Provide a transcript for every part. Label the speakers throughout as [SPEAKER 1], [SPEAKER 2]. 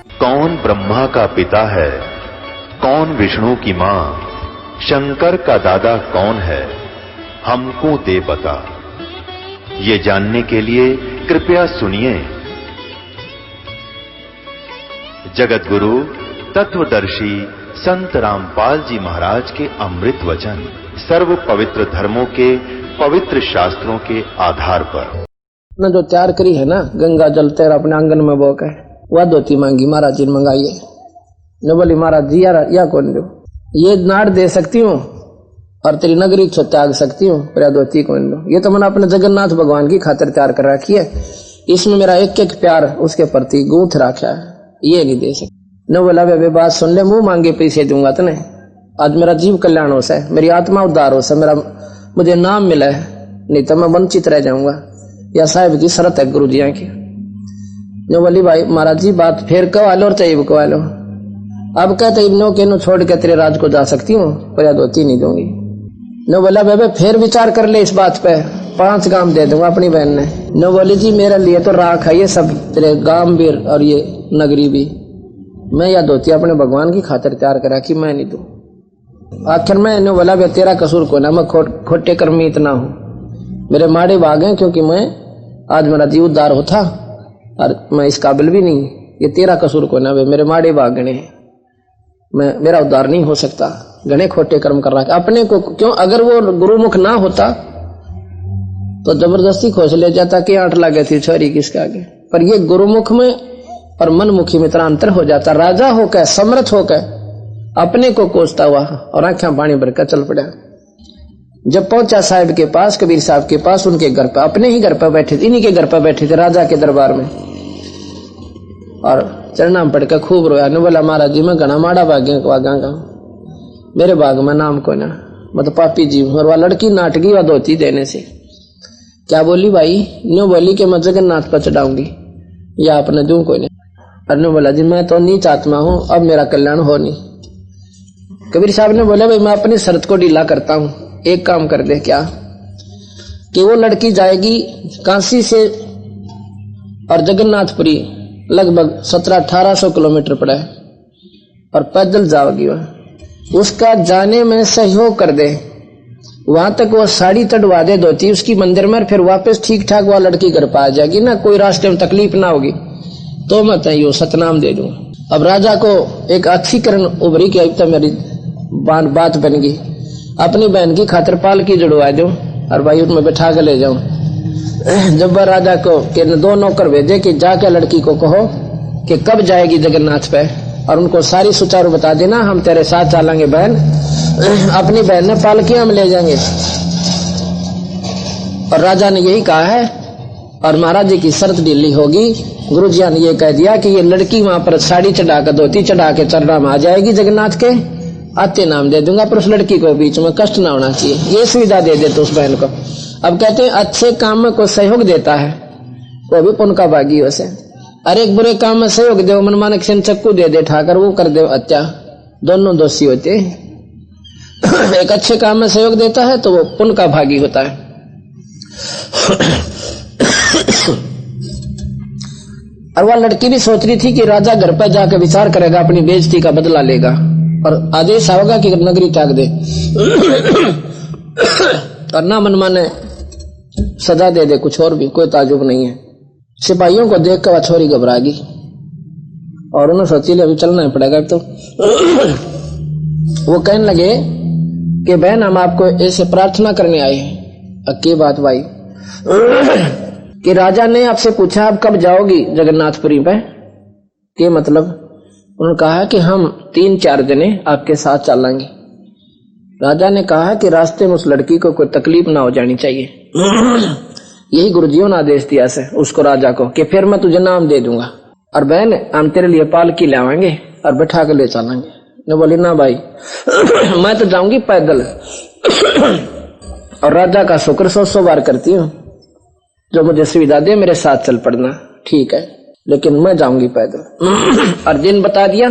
[SPEAKER 1] कौन ब्रह्मा का पिता है? कौन विष्णु की माँ? शंकर का दादा कौन है? हमको दे बता। ये जानने के लिए कृपया सुनिए। जगत गुरु तत्वदर्शी संत रामपाल जी महाराज के अमृत वचन सर्व पवित्र धर्मों के पवित्र शास्त्रों के आधार पर।
[SPEAKER 2] ने जो तैयार करी है ना, गंगा जल तेरा अपने आँगन में बोक है वह धोती मांगी, महाराज जी ने मंगाई ने बोली, महाराज जी, यार, या कौन दो ये नाड़ दे सकती हूँ और तेरी नगरी छो त्याग सकती हूँ, पर कौन दो ये तो मैंने अपने जगन्नाथ भगवान की खातिर तैयार कर रखी है। इसमें मेरा एक एक प्यार उसके प्रति गूंथ रखा है। ये नहीं दे सकती। न बोला वे बात सुन ले, मुँह मांगे पैसे दूँगा तने। आज मेरा जीव कल्याण हो सा मेरी आत्मा उद्धार हो सा मेरा, मुझे नाम मिला है, नहीं तो मैं वंचित रह जाऊँगा। या साहेब की शरत है गुरु जी की जो बोली भाई महाराज जी बात फिर कवा लो और चाहिए कवा लो अब कहते इब्नो के नो छोड़ के तेरे राज को जा सकती हूँ पर या धोती नहीं दूँगी। नो बोला बेबे फिर विचार कर ले इस बात पे। पाँच गाँव दे दूँगा अपनी बहन ने। नो बोली जी मेरे लिए तो राख है ये सब तेरे गाँव भी और ये नगरी भी। मैं या धोती अपने भगवान की खातिर तैयार करा कि मैं नहीं दू। आखिर में नो बोला भाई तेरा कसूर को ना मैं खोट, कर्मी इतना हूँ। मेरे माड़े भाग क्योंकि मैं आज मेरा जीव उद्धार होता। और मैं इस काबिल भी नहीं, ये तेरा कसूर को ना मेरे माड़े भाग गणे। मैं, मेरा उद्धार नहीं हो सकता। गणे खोटे कर्म कर रहा अपने को क्यों? अगर वो गुरुमुख ना होता तो ज़बरदस्ती खोज ले जाता कि आठ लागे थी, छोरी किसके आगे। पर ये गुरुमुख में और मनमुखी में इतना अंतर हो जाता। राजा होकर समर्थ होकर अपने को कोसता हुआ और आँखें पानी भरकर चल पड़ा। जब पहुँचा साहब के पास, कबीर साहब के पास, उनके घर पर, अपने ही घर पर बैठे थे, इन्हीं के घर पर बैठे थे, राजा के दरबार में। और चरना पढ़कर खूब रोया ने बोला महाराज जी, मैं घना माड़ा भाग्य वागा मेरे बाग में नाम को ना मतलब पापी जी और वह लड़की नाटकी व धोती देने से। क्या बोली भाई? न्यू बोली कि मैं जगन्नाथ पर चढ़ाऊँगी, या अपने दू को नहीं। अनु बोला जी, मैं तो नीच आत्मा हूँ, अब मेरा कल्याण हो नहीं। कबीर साहब ने बोला, भाई, मैं अपनी शर्त को ढीला करता हूँ एक काम कर दे क्या? कि वो लड़की जाएगी काशी से और जगन्नाथपुरी, लगभग सत्रह अठारह सौ किलोमीटर पड़ा और पैदल जाओगी वह। उसका जाने में सहयोग कर दे। वहाँ तक वो साड़ी तड़वा दे धोती, उसकी मंदिर में फिर वापस ठीक ठाक वह लड़की घर पा जाएगी। ना, कोई रास्ते में तकलीफ़ ना होगी। तो मैं तय सतनाम दे दूँ। अब राजा को एक अच्छी करण उभरी की अब तो मेरी बात बन गई। अपनी बहन की खातर पाल की जुड़वा दो और भाई उनमें बैठा के ले जाऊँ। जब वह राजा को के दो नौकर भेजे कि जाके लड़की को कहो कि कब जाएगी जगन्नाथ पे और उनको सारी सुचारू बता देना, हम तेरे साथ चलेंगे बहन। अपनी बहन ने पालकियाँ हम ले जाएँगे। और राजा ने यही कहा है, और महाराज जी की शर्त ढीली होगी। गुरु जी ने यह कह दिया कि ये लड़की वहाँ पर साड़ी चढ़ा कर, धोती चढ़ा के चरणा में आ जाएगी जगन्नाथ के। आते नाम दे दूँगा, पर उस लड़की को बीच में कष्ट ना होना चाहिए। ये सुविधा दे देते उस बहन को। अब कहते हैं, अच्छे काम में कोई सहयोग देता है, वो भी पुन का भागी उसे अरे एक बुरे काम में सहयोग दे मन मानक से चक्कू दे दे, ठाकर वो कर दे हत्या दोनों दोषी होते एक अच्छे काम में सहयोग देता है तो वो पुन का भागी होता है। और वह लड़की भी सोच रही थी कि राजा घर पर जाकर विचार करेगा, अपनी बेजती का बदला लेगा। और आदेश आवेगा कि नगरी त्याग दे। और ना मन माने, सजा दे दे, कुछ और भी, कोई ताजुब नहीं है। सिपाहियों को देख कर वह छोरी घबरागी और उन्होंने सोची अभी चलना ही पड़ेगा तो। वो कहने लगे कि, बहन, हम आपको ऐसे प्रार्थना करने आए हैं। की बात भाई? कि राजा ने आपसे पूछा, आप कब जाओगी जगन्नाथपुरी पे के मतलब उन्होंने कहा कि हम तीन चार जने आपके साथ चलेंगे। राजा ने कहा कि रास्ते में उस लड़की को कोई तकलीफ़ ना हो जानी चाहिए। यही गुरुजियों ने आदेश दिया से, उसको राजा को कि फिर मैं तुझे नाम दे दूँगा। और बहन, हम तेरे लिए पालकी लावाएँगे और बैठा के ले चलेंगे। ने बोली, ना भाई, मैं तो जाऊँगी पैदल। और राजा का शुक्र सौ सौ बार करती हूँ। जो मुझे सुविधा दे, मेरे साथ चल पड़ना। ठीक है। लेकिन मैं जाऊँगी पैदल। और दिन बता दिया,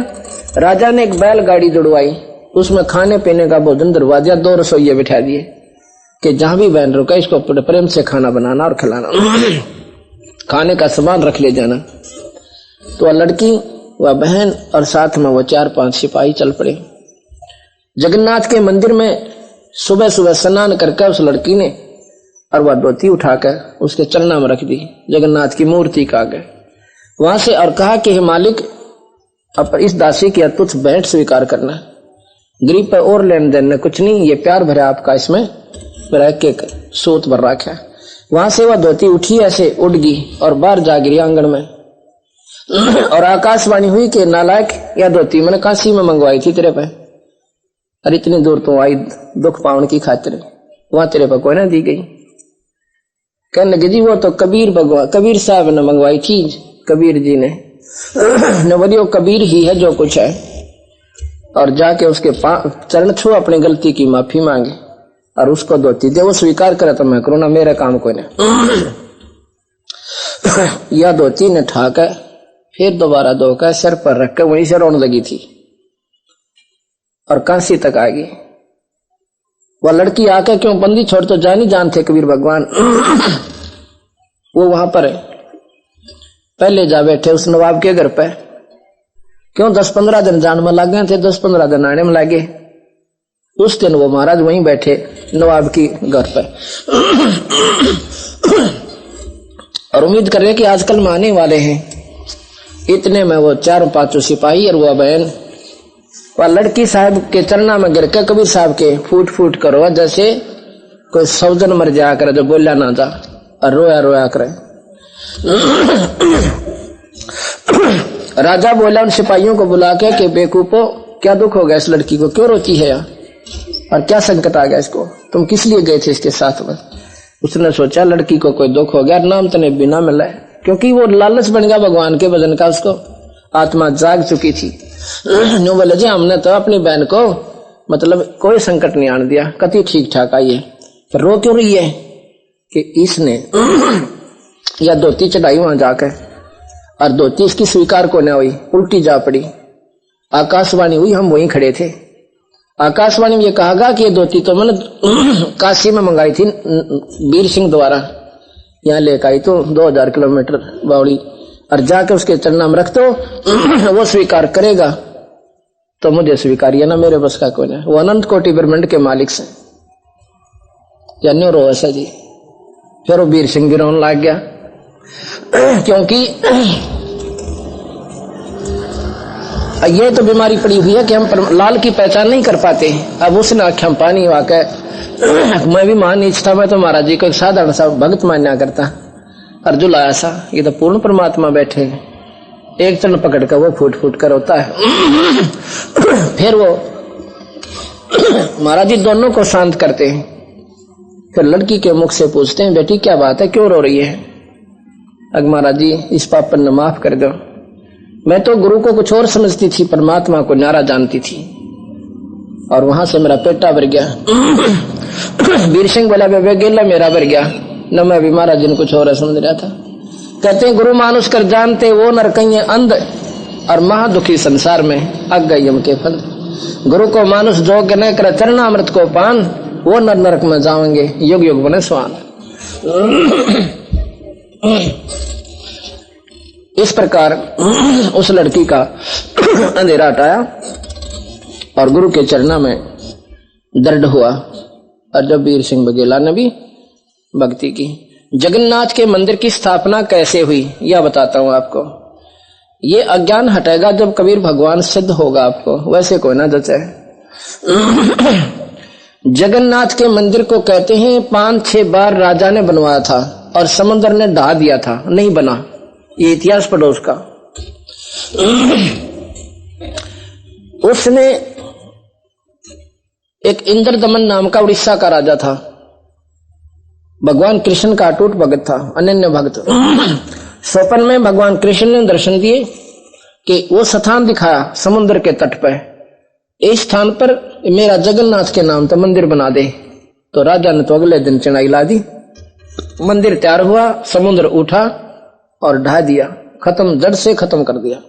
[SPEAKER 2] राजा ने एक बैलगाड़ी जुड़वाई। उसमें खाने पीने का भोजन दरवा दिया दो रसोइये बिठा दिए कि जहाँ भी बहन रुका, इसको प्रेम से खाना बनाना और खिलाना। खाने का सामान रख ले जाना। तो वह लड़की, वह बहन और साथ में वो चार पाँच सिपाही चल पड़े। जगन्नाथ के मंदिर में सुबह सुबह स्नान करके उस लड़की ने और वह धोती उठाकर उसके चरणा में रख दी। जगन्नाथ की मूर्ति का आगे। वहाँ से और कहा कि, हे मालिक, अब इस दासी की तुच्छ भेंट स्वीकार करना। गरीब पर और लेन देन कुछ नहीं, ये प्यार भरा आपका इसमें रह के सोत भर रखा वहाँ से वह धोती उठी, ऐसे उड़ गई और बाहर जा गिरी आँगन में। और आकाशवाणी हुई कि, नालायक या धोती मैंने काशी में मंगवाई थी तेरे पे। और इतनी दूर तो आई दुख पावन की खातिर, वहाँ तेरे पे कोई ना दी गई। कहने लगे, जी, वो तो कबीर भगवान कबीर साहब ने मंगवाई थी। कबीर जी ने। न बोलियो कबीर ही है जो कुछ है। और जाके उसके चरण छू अपनी गलती की, माफ़ी मांगे। और उसको दे वो स्वीकार करे तो मैं करूँ ना, मेरा काम ना या धोती ने ठाक फिर दोबारा धोकर सर पर रख कर वहीं से रोने लगी थी। और कांसी तक आ गई। वह लड़की आकर क्यों बंदी छोड़ तो जानी जानते कबीर भगवान। वो वहाँ पर पहले जा बैठे उस नवाब के घर पे क्यों दस पंद्रह दिन जान में लग गए थे, दस पंद्रह दिन आने में लगे। उस दिन वो महाराज वहीं बैठे नवाब की घर पर। और उम्मीद कर रहे कि आजकल माने वाले हैं। इतने में वो चारों पाँचों सिपाही और वो बहन, वह लड़की साहब के चरणा में गिर के कबीर साहब के फूट फूट करो जैसे कोई सौजन मर जा करे, जो बोलिया ना जा, और रोया रोया करे। राजा बोला उन सिपाहियों को बुला के कि बेकूफो, क्या दुख हो गया इस लड़की को? क्यों रोती है और क्या संकट आ गया इसको? तुम किस लिए गए थे इसके साथ में? उसने सोचा, लड़की को कोई दुख हो गया नाम तने बिना मिला क्योंकि वो लालच बन गया भगवान के भजन का उसको। आत्मा जाग चुकी थी। नो बोले, जी, हमने तो अपनी बहन को मतलब कोई संकट नहीं आने दिया। कति ठीक ठाक आई है। रो क्यों रही है कि इसने या धोती चढ़ाई वहाँ जाकर। और धोती इसकी स्वीकार को न हुई, उल्टी जा पड़ी। आकाशवाणी हुई, हम वहीं खड़े थे। आकाशवाणी में ये कहा गया कि ये धोती तो मैंने काशी में मंगाई थी वीर सिंह द्वारा। यहाँ लेकर आई तो 2000 किलोमीटर बावड़ी। और जाके उसके चरणा में रख दो वो स्वीकार करेगा। तो मुझे स्वीकारिए ना मेरे बस का कोई ना वो अनंत कोटि ब्रह्मंड के मालिक से। या न्यो रो ऐसा जी। फिर वो वीर सिंह गिरोन लाग गया। क्योंकि ये तो बीमारी पड़ी हुई है कि हम लाल की पहचान नहीं कर पाते अब उसने आख्या पानी वाकर मैं भी मान इच्छा मैं तो महाराज जी को एक साधारण सा भक्त मान्या करता। अर्जुन आया सा, ये तो पूर्ण परमात्मा बैठे एक चरण पकड़ कर वो फूट फूट कर होता है। फिर वो महाराज जी दोनों को शांत करते हैं। फिर लड़की के मुख से पूछते हैं, बेटी, क्या बात है? क्यों रो रही है? अग महाराज जी, इस पापन ने माफ़ कर दो। मैं तो गुरु को कुछ और समझती थी, परमात्मा को नारा जानती थी। और वहाँ से मेरा पेटा भर गया। वीर सिंह बोला वे गेला मेरा भर गया। न मैं भी महाराज जिन कुछ और समझ रहा था। कहते हैं, गुरु मानुष कर जानते वो नर कहीं अंध और महा दुखी संसार में अग गई के फल। गुरु को मानुष जोग न कर चरणामृत को पान, वो नर नरक में जाएँगे युग युग बने स्वान। इस प्रकार उस लड़की का अंधेरा हटाया और गुरु के चरणा में दर्द हुआ। और जब वीर सिंह बघेला ने भी भक्ति की। जगन्नाथ के मंदिर की स्थापना कैसे हुई, यह बताता हूँ आपको। ये अज्ञान हटेगा जब कबीर भगवान सिद्ध होगा आपको, वैसे कोई ना जचे। जगन्नाथ के मंदिर को कहते हैं पाँच छह बार राजा ने बनवाया था। और समुद्र ने ढा दिया था, नहीं बना। ये इतिहास पढ़ो उसका। उसने एक इंद्र दमन नाम का उड़ीसा का राजा था। भगवान कृष्ण का अटूट भगत था, अनन्य भक्त स्वपन में भगवान कृष्ण ने दर्शन दिए कि वो स्थान दिखाया समुद्र के तट पर। इस स्थान पर मेरा जगन्नाथ के नाम तो मंदिर बना दे। तो राजा ने तो अगले दिन चढ़ाई ला दी। मंदिर तैयार हुआ, समुद्र उठा और ढा दिया। खत्म, जड़ से खत्म कर दिया।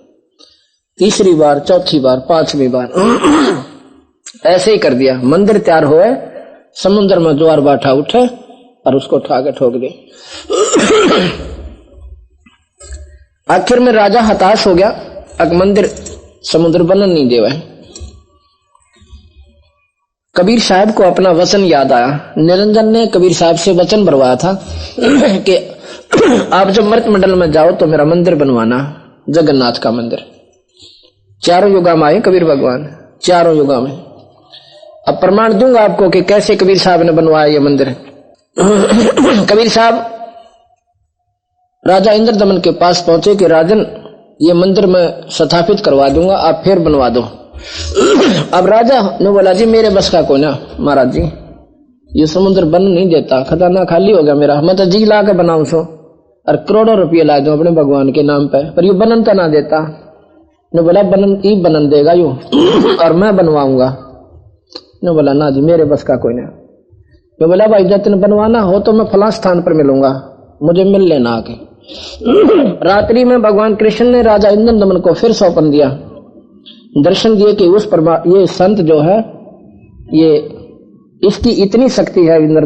[SPEAKER 2] तीसरी बार, चौथी बार, पांचवी बार। ऐसे ही कर दिया। मंदिर तैयार हुए, समुद्र में द्वार बाठा उठे और उसको ठाके ठोक दे आखिर में राजा हताश हो गया। अब मंदिर समुद्र बनन नहीं देवा कबीर साहब को अपना वचन याद आया। निरंजन ने कबीर साहब से वचन भरवाया था कि आप जब मृत मंडल में जाओ तो मेरा मंदिर बनवाना, जगन्नाथ का मंदिर। चारों युगा में आए कबीर भगवान, चारों युगा में। अब प्रमाण दूँगा आपको कि कैसे कबीर साहब ने बनवाया ये मंदिर। कबीर साहब राजा इंद्र दमन के पास पहुँचे कि राजन, ये मंदिर मैं स्थापित करवा दूँगा, आप फिर बनवा दो। अब राजा ने बोला जी, मेरे बस का को ना महाराज जी, ये समुद्र बन नहीं देता खजाना खाली हो गया मेरा। मैं तो जी ला के बनाऊ सो। और करोड़ों रुपये ला दो अपने भगवान के नाम पे, पर यू बनन तो ना देता। ने बोला बनन, ई बनन देगा यू, और मैं बनवाऊँगा। ने बोला ना जी, मेरे बस का कोई ना। ने बोला भाई, जब तेने बनवाना हो तो मैं फला स्थान पर मिलूँगा। मुझे मिल लेना आके। रात्रि में भगवान कृष्ण ने राजा इंद्र दमन को फिर सौंपन दिया। दर्शन दिए कि उस परमा ये संत जो है, ये, इसकी इतनी शक्ति है इंद्र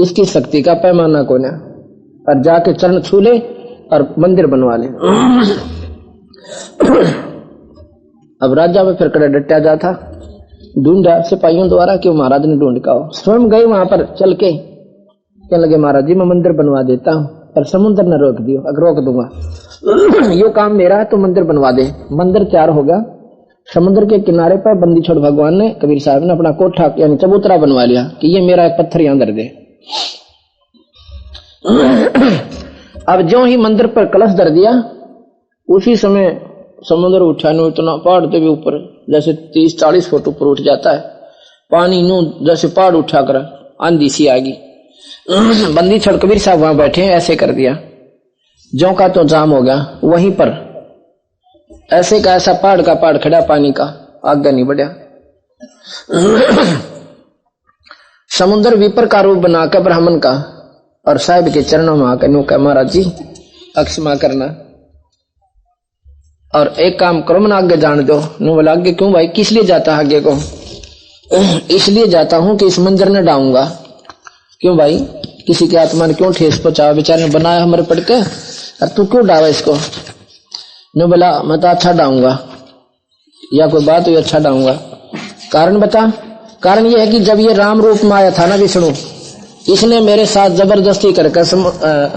[SPEAKER 2] इसकी शक्ति का पैमाना को और जाके चरण छू ले और मंदिर बनवा ले। अब राजा में फिर कड़े डटा जाता ढूंढा सिपाहियों द्वारा क्यों महाराज ने ढूंढ का हो। स्वयं गए वहाँ पर, चल के। कहने लगे, महाराज जी, मैं मंदिर बनवा देता हूँ, पर समुद्र ने रोक दियो, अगर रोक दूँगा। यो काम मेरा है तो मंदिर बनवा दे। मंदिर तैयार होगा समुद्र के किनारे पर बंदी छोड़ भगवान ने, कबीर साहब ने अपना कोठा, यानी चबूतरा बनवा लिया कि ये मेरा एक पत्थर यहाँ धर दे। अब जो ही मंदिर पर कलश धर दिया, उसी समय समुद्र उठा नु इतना पहाड़ के भी ऊपर, जैसे तीस चालीस फुट ऊपर उठ जाता है, पानी नू जैसे पहाड़ उठा कर आंधी सी आ गई। बंदी छोड़ कबीर साहब वहाँ बैठे ऐसे कर दिया। जो का तो जाम हो गया, वहीं पर ऐसे का ऐसा पहाड़ का पहाड़ खड़ा पानी का। आगे नहीं बढ़िया। समुद्र विपर का रूप बनाकर ब्राह्मण का और साहिब के चरणों में आकर नु महाराज जी अक्षमा करना। और एक काम करो मन आगे जान दो। नु बोला आगे क्यों भाई? किस लिए जाता है आगे को? इसलिए जाता हूँ कि इस मंदिर ने डाऊँगा। क्यों भाई? किसी की आत्मा ने क्यों ठेस पहुँचा बेचारे ने बनाया हमारे पढ़ के। और तू क्यों डावा इसको? नो बोला, मैं तो अच्छा डाऊँगा। या कोई बात हुई अच्छा डाऊँगा। कारण बता। कारण यह है कि जब ये राम रूप में आया था ना विष्णु, इसने मेरे साथ ज़बरदस्ती करके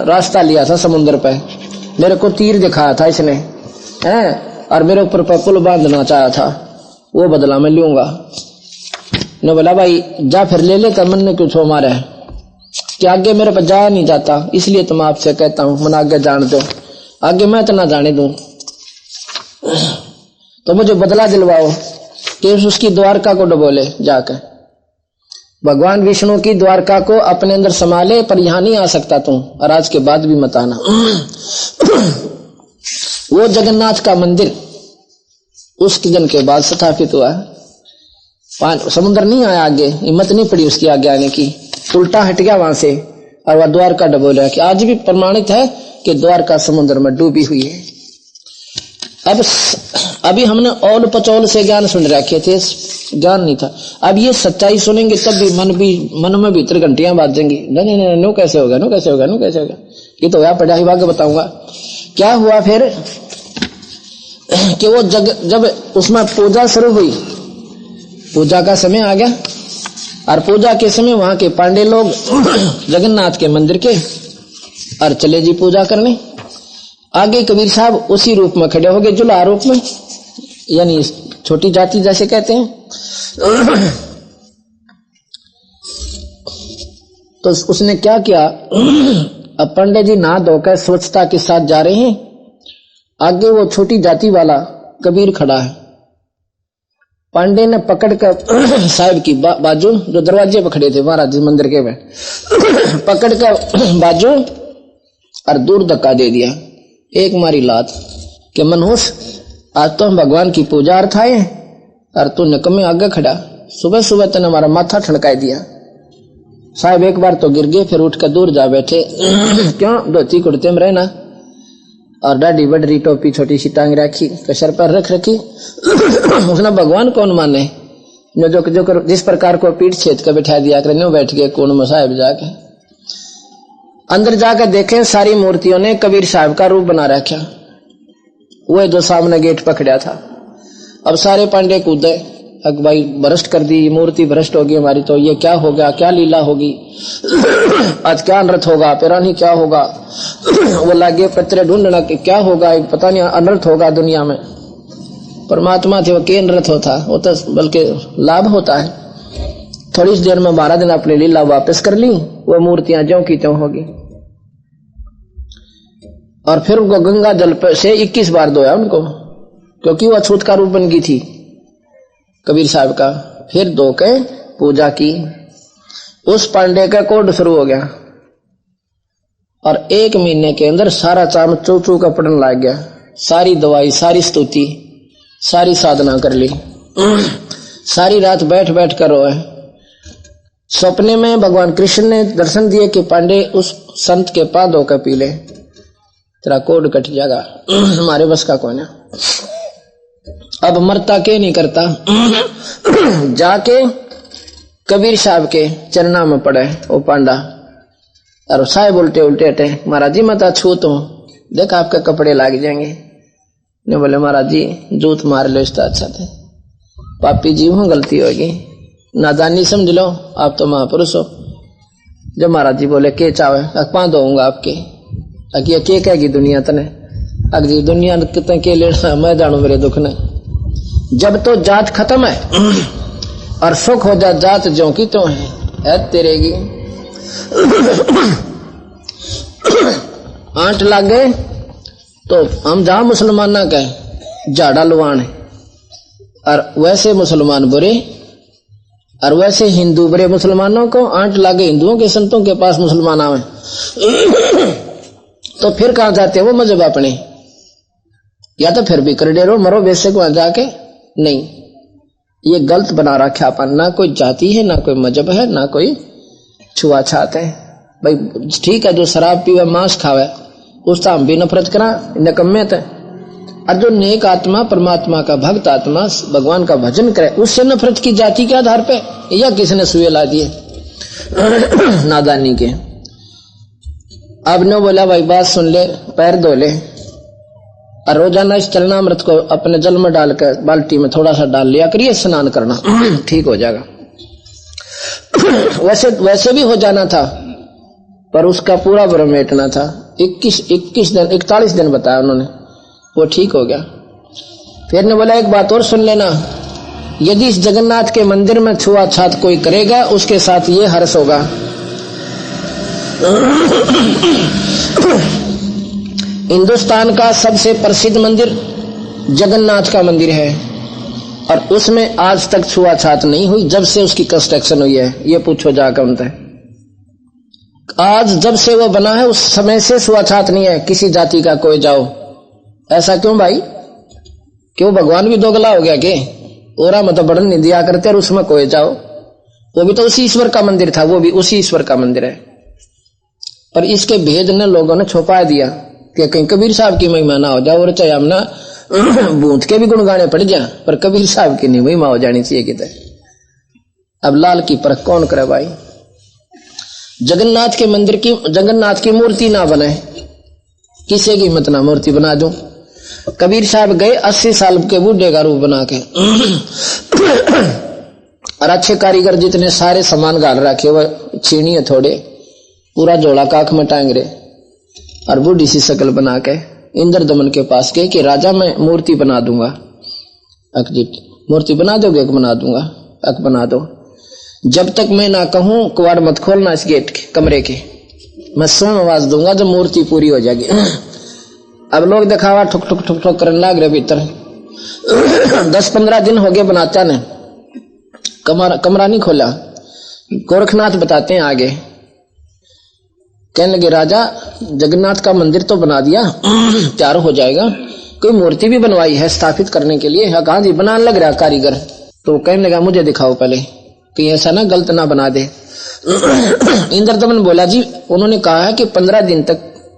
[SPEAKER 2] रास्ता लिया था समुद्र पे। मेरे को तीर दिखाया था इसने, हैं? और मेरे ऊपर पर पुल बांधना चाहा था। वो बदला मैं लूँगा। ने बोला, भाई, जा फिर ले ले, कर मन ने क्यों छो मारे? कि आगे मेरे पर जाया नहीं जाता, इसलिए तो मैं आपसे कहता हूँ, मन आगे जान दो। आगे मैं इतना जाने दू। तो मुझे बदला दिलवाओ कि उसकी द्वारका को डबोले जाकर। भगवान विष्णु की द्वारका को अपने अंदर संभाले, पर यहाँ नहीं आ सकता तुम और आज के बाद भी मत आना। वो जगन्नाथ का मंदिर, उस दिन के बाद स्थापित हुआ। समुद्र नहीं आया आगे, हिम्मत नहीं पड़ी उसकी आगे आने की। उल्टा हट गया वहाँ से, और वह द्वारका डबोला। कि आज भी प्रमाणित है कि द्वारका समुद्र में डूबी हुई है। अब अभी हमने औल पचौल से ज्ञान सुन रखे थे ज्ञान नहीं था। अब ये सच्चाई सुनेंगे, तब भी मन भी, मन में भीतर घंटियाँ बाजेंगी नहीं नहीं नहीं, नो कैसे होगा, नो कैसे होगा, नो कैसे होगा। ये तो यार पढ़ा ही आगे बताऊँगा। क्या हुआ फिर कि वो जग, जब उसमें पूजा शुरू हुई, पूजा का समय आ गया, और पूजा के समय वहाँ के पांडे लोग जगन्नाथ के मंदिर के, और चले जी पूजा करने। आगे कबीर साहब उसी रूप में खड़े हो गए जुला रूप में। यानी छोटी जाति जैसे कहते हैं। तो उसने क्या किया? अब पंडित जी नहा धोकर स्वच्छता के साथ जा रहे हैं। आगे वो छोटी जाति वाला कबीर खड़ा है। पांडे ने पकड़ कर साहब की बा, बाजू जो दरवाजे पर खड़े थे महाराज मंदिर के में पकड़ कर बाजू और दूर धक्का दे दिया। एक मारी लात के मनहूस आज तो हम भगवान की पूजा अर्थ आए और तू निकमे आगे खड़ा। सुबह सुबह तेने हमारा माथा ठनकाई दिया। साहब एक बार तो गिर गए फिर उठ कर दूर जा बैठे। क्यों? धोती कुर्ते में रहना। और डाडी बडरी टोपी छोटी सी टांग रखी कसर पर रख रखी। उसने भगवान कौन माने? जो जो, जो जिस प्रकार को पीठ छेद कर बैठा दिया कर बैठ गए कौन में साहब जाके? अंदर जाकर देखें, सारी मूर्तियों ने कबीर साहब का रूप बना रखा। वो जो सामने गेट पकड़ा था। अब सारे पांडे कूदे। अब भाई, भ्रष्ट कर दी, मूर्ति भ्रष्ट होगी हमारी तो ये क्या हो गया? क्या लीला होगी? आज क्या अनर्थ होगा? पिरानी क्या होगा? वो लागे पत्र ढूंढना कि क्या होगा? पता नहीं, अनर्थ होगा दुनिया में। परमात्मा थे वो के अनर्थ होता, वो तो बल्कि लाभ होता है। थोड़ी देर में बारह दिन अपनी लीला वापस कर ली, वो मूर्तियाँ ज्यो की त्यों होगी। और फिर उनको गंगा जल से इक्कीस बार धोया उनको, क्योंकि वह अछूत का रूप बन गई थी, कबीर साहब का। फिर दो के पूजा की। उस पांडे का कोड शुरू हो गया। और एक महीने के अंदर सारा चाम चू चू का पड़न लग गया। सारी दवाई, सारी स्तुति, सारी साधना कर ली। सारी रात बैठ बैठ कर रोए। सपने में भगवान कृष्ण ने दर्शन दिए कि पांडे उस संत के पी ले। तेरा कोड कट जाएगा। हमारे बस का कौन है? अब मरता के नहीं करता। जाके कबीर साहब के चरना में पड़े वो पांडा। और साहेब उल्टे उल्टे हटे, महाराज जी, मैं तो छूत देख आपके कपड़े लाग जाएँगे। ने बोले, महाराज जी, जूत मार लो इसका अच्छा थे। पापी जी हूँ गलती होगी। नादानी समझ लो आप तो महापुरुष हो। जब महाराज जी बोले के चावे? अखपा दूँगा आपके। अकिया के कहेगी दुनिया तने? अग जी दुनिया कितने के लेना मैं जानू मेरे दुख ने। जब तो जात खत्म है और सुख हो जा जात जो की तो है, है तेरेगी आंट लग गए तो हम जहाँ मुसलमान कहे झाड़ा लुवान है और वैसे मुसलमान बुरे और वैसे हिंदू बड़े मुसलमानों को आठ लागे हिंदुओं के संतों के पास मुसलमान आवे। तो फिर कहा जाते हैं वो मज़हब अपने? या तो फिर भी कर डेरो मरो वैसे को जाके? नहीं। ये गलत बना रखा अपन। ना कोई जाति है, ना कोई मज़हब है, ना कोई छुआछात है। भाई, ठीक है, जो शराब पीवे, मांस खावे उसका हम भी नफरत करा नकम्मे थे और जो नेक आत्मा, परमात्मा का भक्त आत्मा, भगवान का भजन करे, उससे नफरत की जाति के आधार पे, या किसने सुए ला दिए नादानी के। अब ने बोला, भाई, बात सुन ले, पैर धो ले। और रोज़ाना इस चलना चलनामृत को अपने जल में डालकर, बाल्टी में थोड़ा सा डाल लिया, करिए स्नान करना। ठीक हो जाएगा। वैसे वैसे भी हो जाना था, पर उसका पूरा भ्रम मेटना था। इक्कीस इक्कीस दिन, इकतालीस दिन बताया उन्होंने। वो ठीक हो गया। फिर ने बोला, एक बात और सुन लेना। यदि इस जगन्नाथ के मंदिर में छुआ छात कोई करेगा, उसके साथ ये हर्ष होगा। हिंदुस्तान का सबसे प्रसिद्ध मंदिर जगन्नाथ का मंदिर है। और उसमें आज तक छुआछात नहीं हुई, जब से उसकी कंस्ट्रक्शन हुई है। ये पूछो जाकर उनसे आज जब से वो बना है, उस समय से छुआछात नहीं है। किसी जाति का कोई जाओ। ऐसा क्यों भाई? क्यों भगवान भी दोगला हो गया के? ओरा मत बढ़न नहीं दिया करते और उसमें कोई जाओ। वो भी तो उसी ईश्वर का मंदिर था, वो भी उसी ईश्वर का मंदिर है। पर इसके भेद ने लोगों ने छुपा दिया कि कहीं कबीर साहब की महिमा ना हो जाए और चाहे हमना बूंद के भी गुण गाने पड़ जाए, पर कबीर साहब की नहीं महिमा हो जानी चाहिए कितने अब लाल की परख कौन करे भाई? जगन्नाथ के मंदिर की, जगन्नाथ की मूर्ति ना बने। किसी की मत ना मूर्ति बना दू? कबीर साहब गए, अस्सी साल के बूढ़े का रूप बना के। और अच्छे कारीगर जितने सारे सामान गाल रखे, वो छीनी है थोड़े, पूरा जोड़ा काख में टांग रहे। और बूढ़ी सी शकल बना के इंद्र दमन के पास गए कि राजा मैं मूर्ति बना दूँगा। अकजीत, मूर्ति बना दोगे, एक बना दूँगा अक बना दो। जब तक मैं ना कहूँ कुआड़ मत खोलना इस गेट के, कमरे के। मैं स्वयं आवाज़ दूँगा, जब मूर्ति पूरी हो जाएगी। अब लोग दिखावा ठुक ठुक ठुक ठुक करने लग रहे भीतर दस पंद्रह दिन हो गए बनाता ने। कमरा कमरा नहीं खोला। गोरखनाथ बताते हैं आगे। कहने लगे, राजा, जगन्नाथ का मंदिर तो बना दिया, तैयार हो जाएगा। कोई मूर्ति भी बनवाई है स्थापित करने के लिए। कहा जी, बनाने लग रहा कारीगर। तो कहने लगा, मुझे दिखाओ पहले। कि ऐसा ना, गलत ना बना दे। इंद्रदमन बोला, जी, उन्होंने कहा है कि पंद्रह दिन तक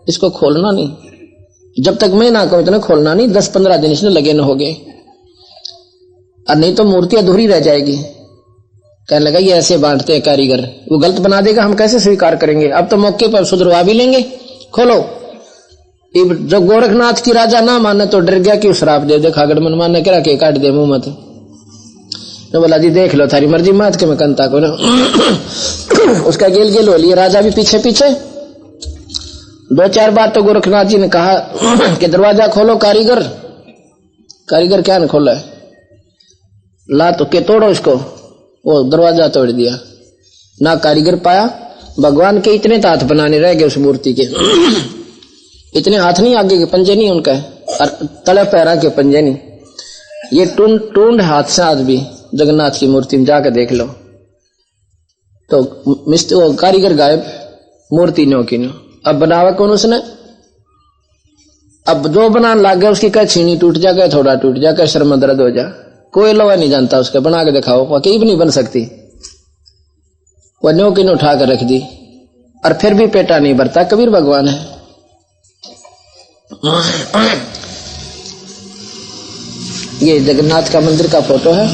[SPEAKER 2] इसको खोलना नहीं। जब तक मैं ना कहूँ इतना खोलना नहीं दस पंद्रह दिन इसमें लगे न हो गए और नहीं तो मूर्ति अधूरी रह जाएगी। कहने लगा, ये ऐसे बांटते हैं कारीगर। वो गलत बना देगा, हम कैसे स्वीकार करेंगे? अब तो मौके पर सुधरवा भी लेंगे। खोलो। जो गोरखनाथ की राजा ना माने तो डर गया कि श्राप दे दे, खागड़ मन माने करा के काट दे मुँह मत। तो बोला, जी, देख लो, थारी मर्ज़ी, मात के मैं कंता को ना उसका गेल गेल हो लिया, राजा भी पीछे पीछे दो चार बार तो गोरखनाथ जी ने कहा कि दरवाज़ा खोलो, कारीगर। कारीगर क्या ने खोला ला तो के तोड़ो इसको। वो दरवाज़ा तोड़ दिया। ना कारीगर पाया। भगवान के इतने हाथ बनाने रह गए उस मूर्ति के। इतने हाथ नहीं, आगे के पंजे नहीं उनका। और तले पैरा के पंजे नहीं। ये टूंड टूंड हाथ से हाथ भी जगन्नाथ की मूर्ति में जाकर देख लो। तो मिस्त्री कारीगर गायब। मूर्ति नो की नो। अब बनावा कौन उसने? अब जो बनाने लग गया, उसकी कह छीनी टूट जा गया थोड़ा टूट जा सर में दर्द हो जा। कोई लोहा नहीं जानता उसका, बना के दिखाओ वो कहीं भी नहीं बन सकती। वो न्यो उठा कर रख दी, और फिर भी पेटा नहीं भरता, कबीर भगवान है। ये जगन्नाथ का मंदिर का फ़ोटो है।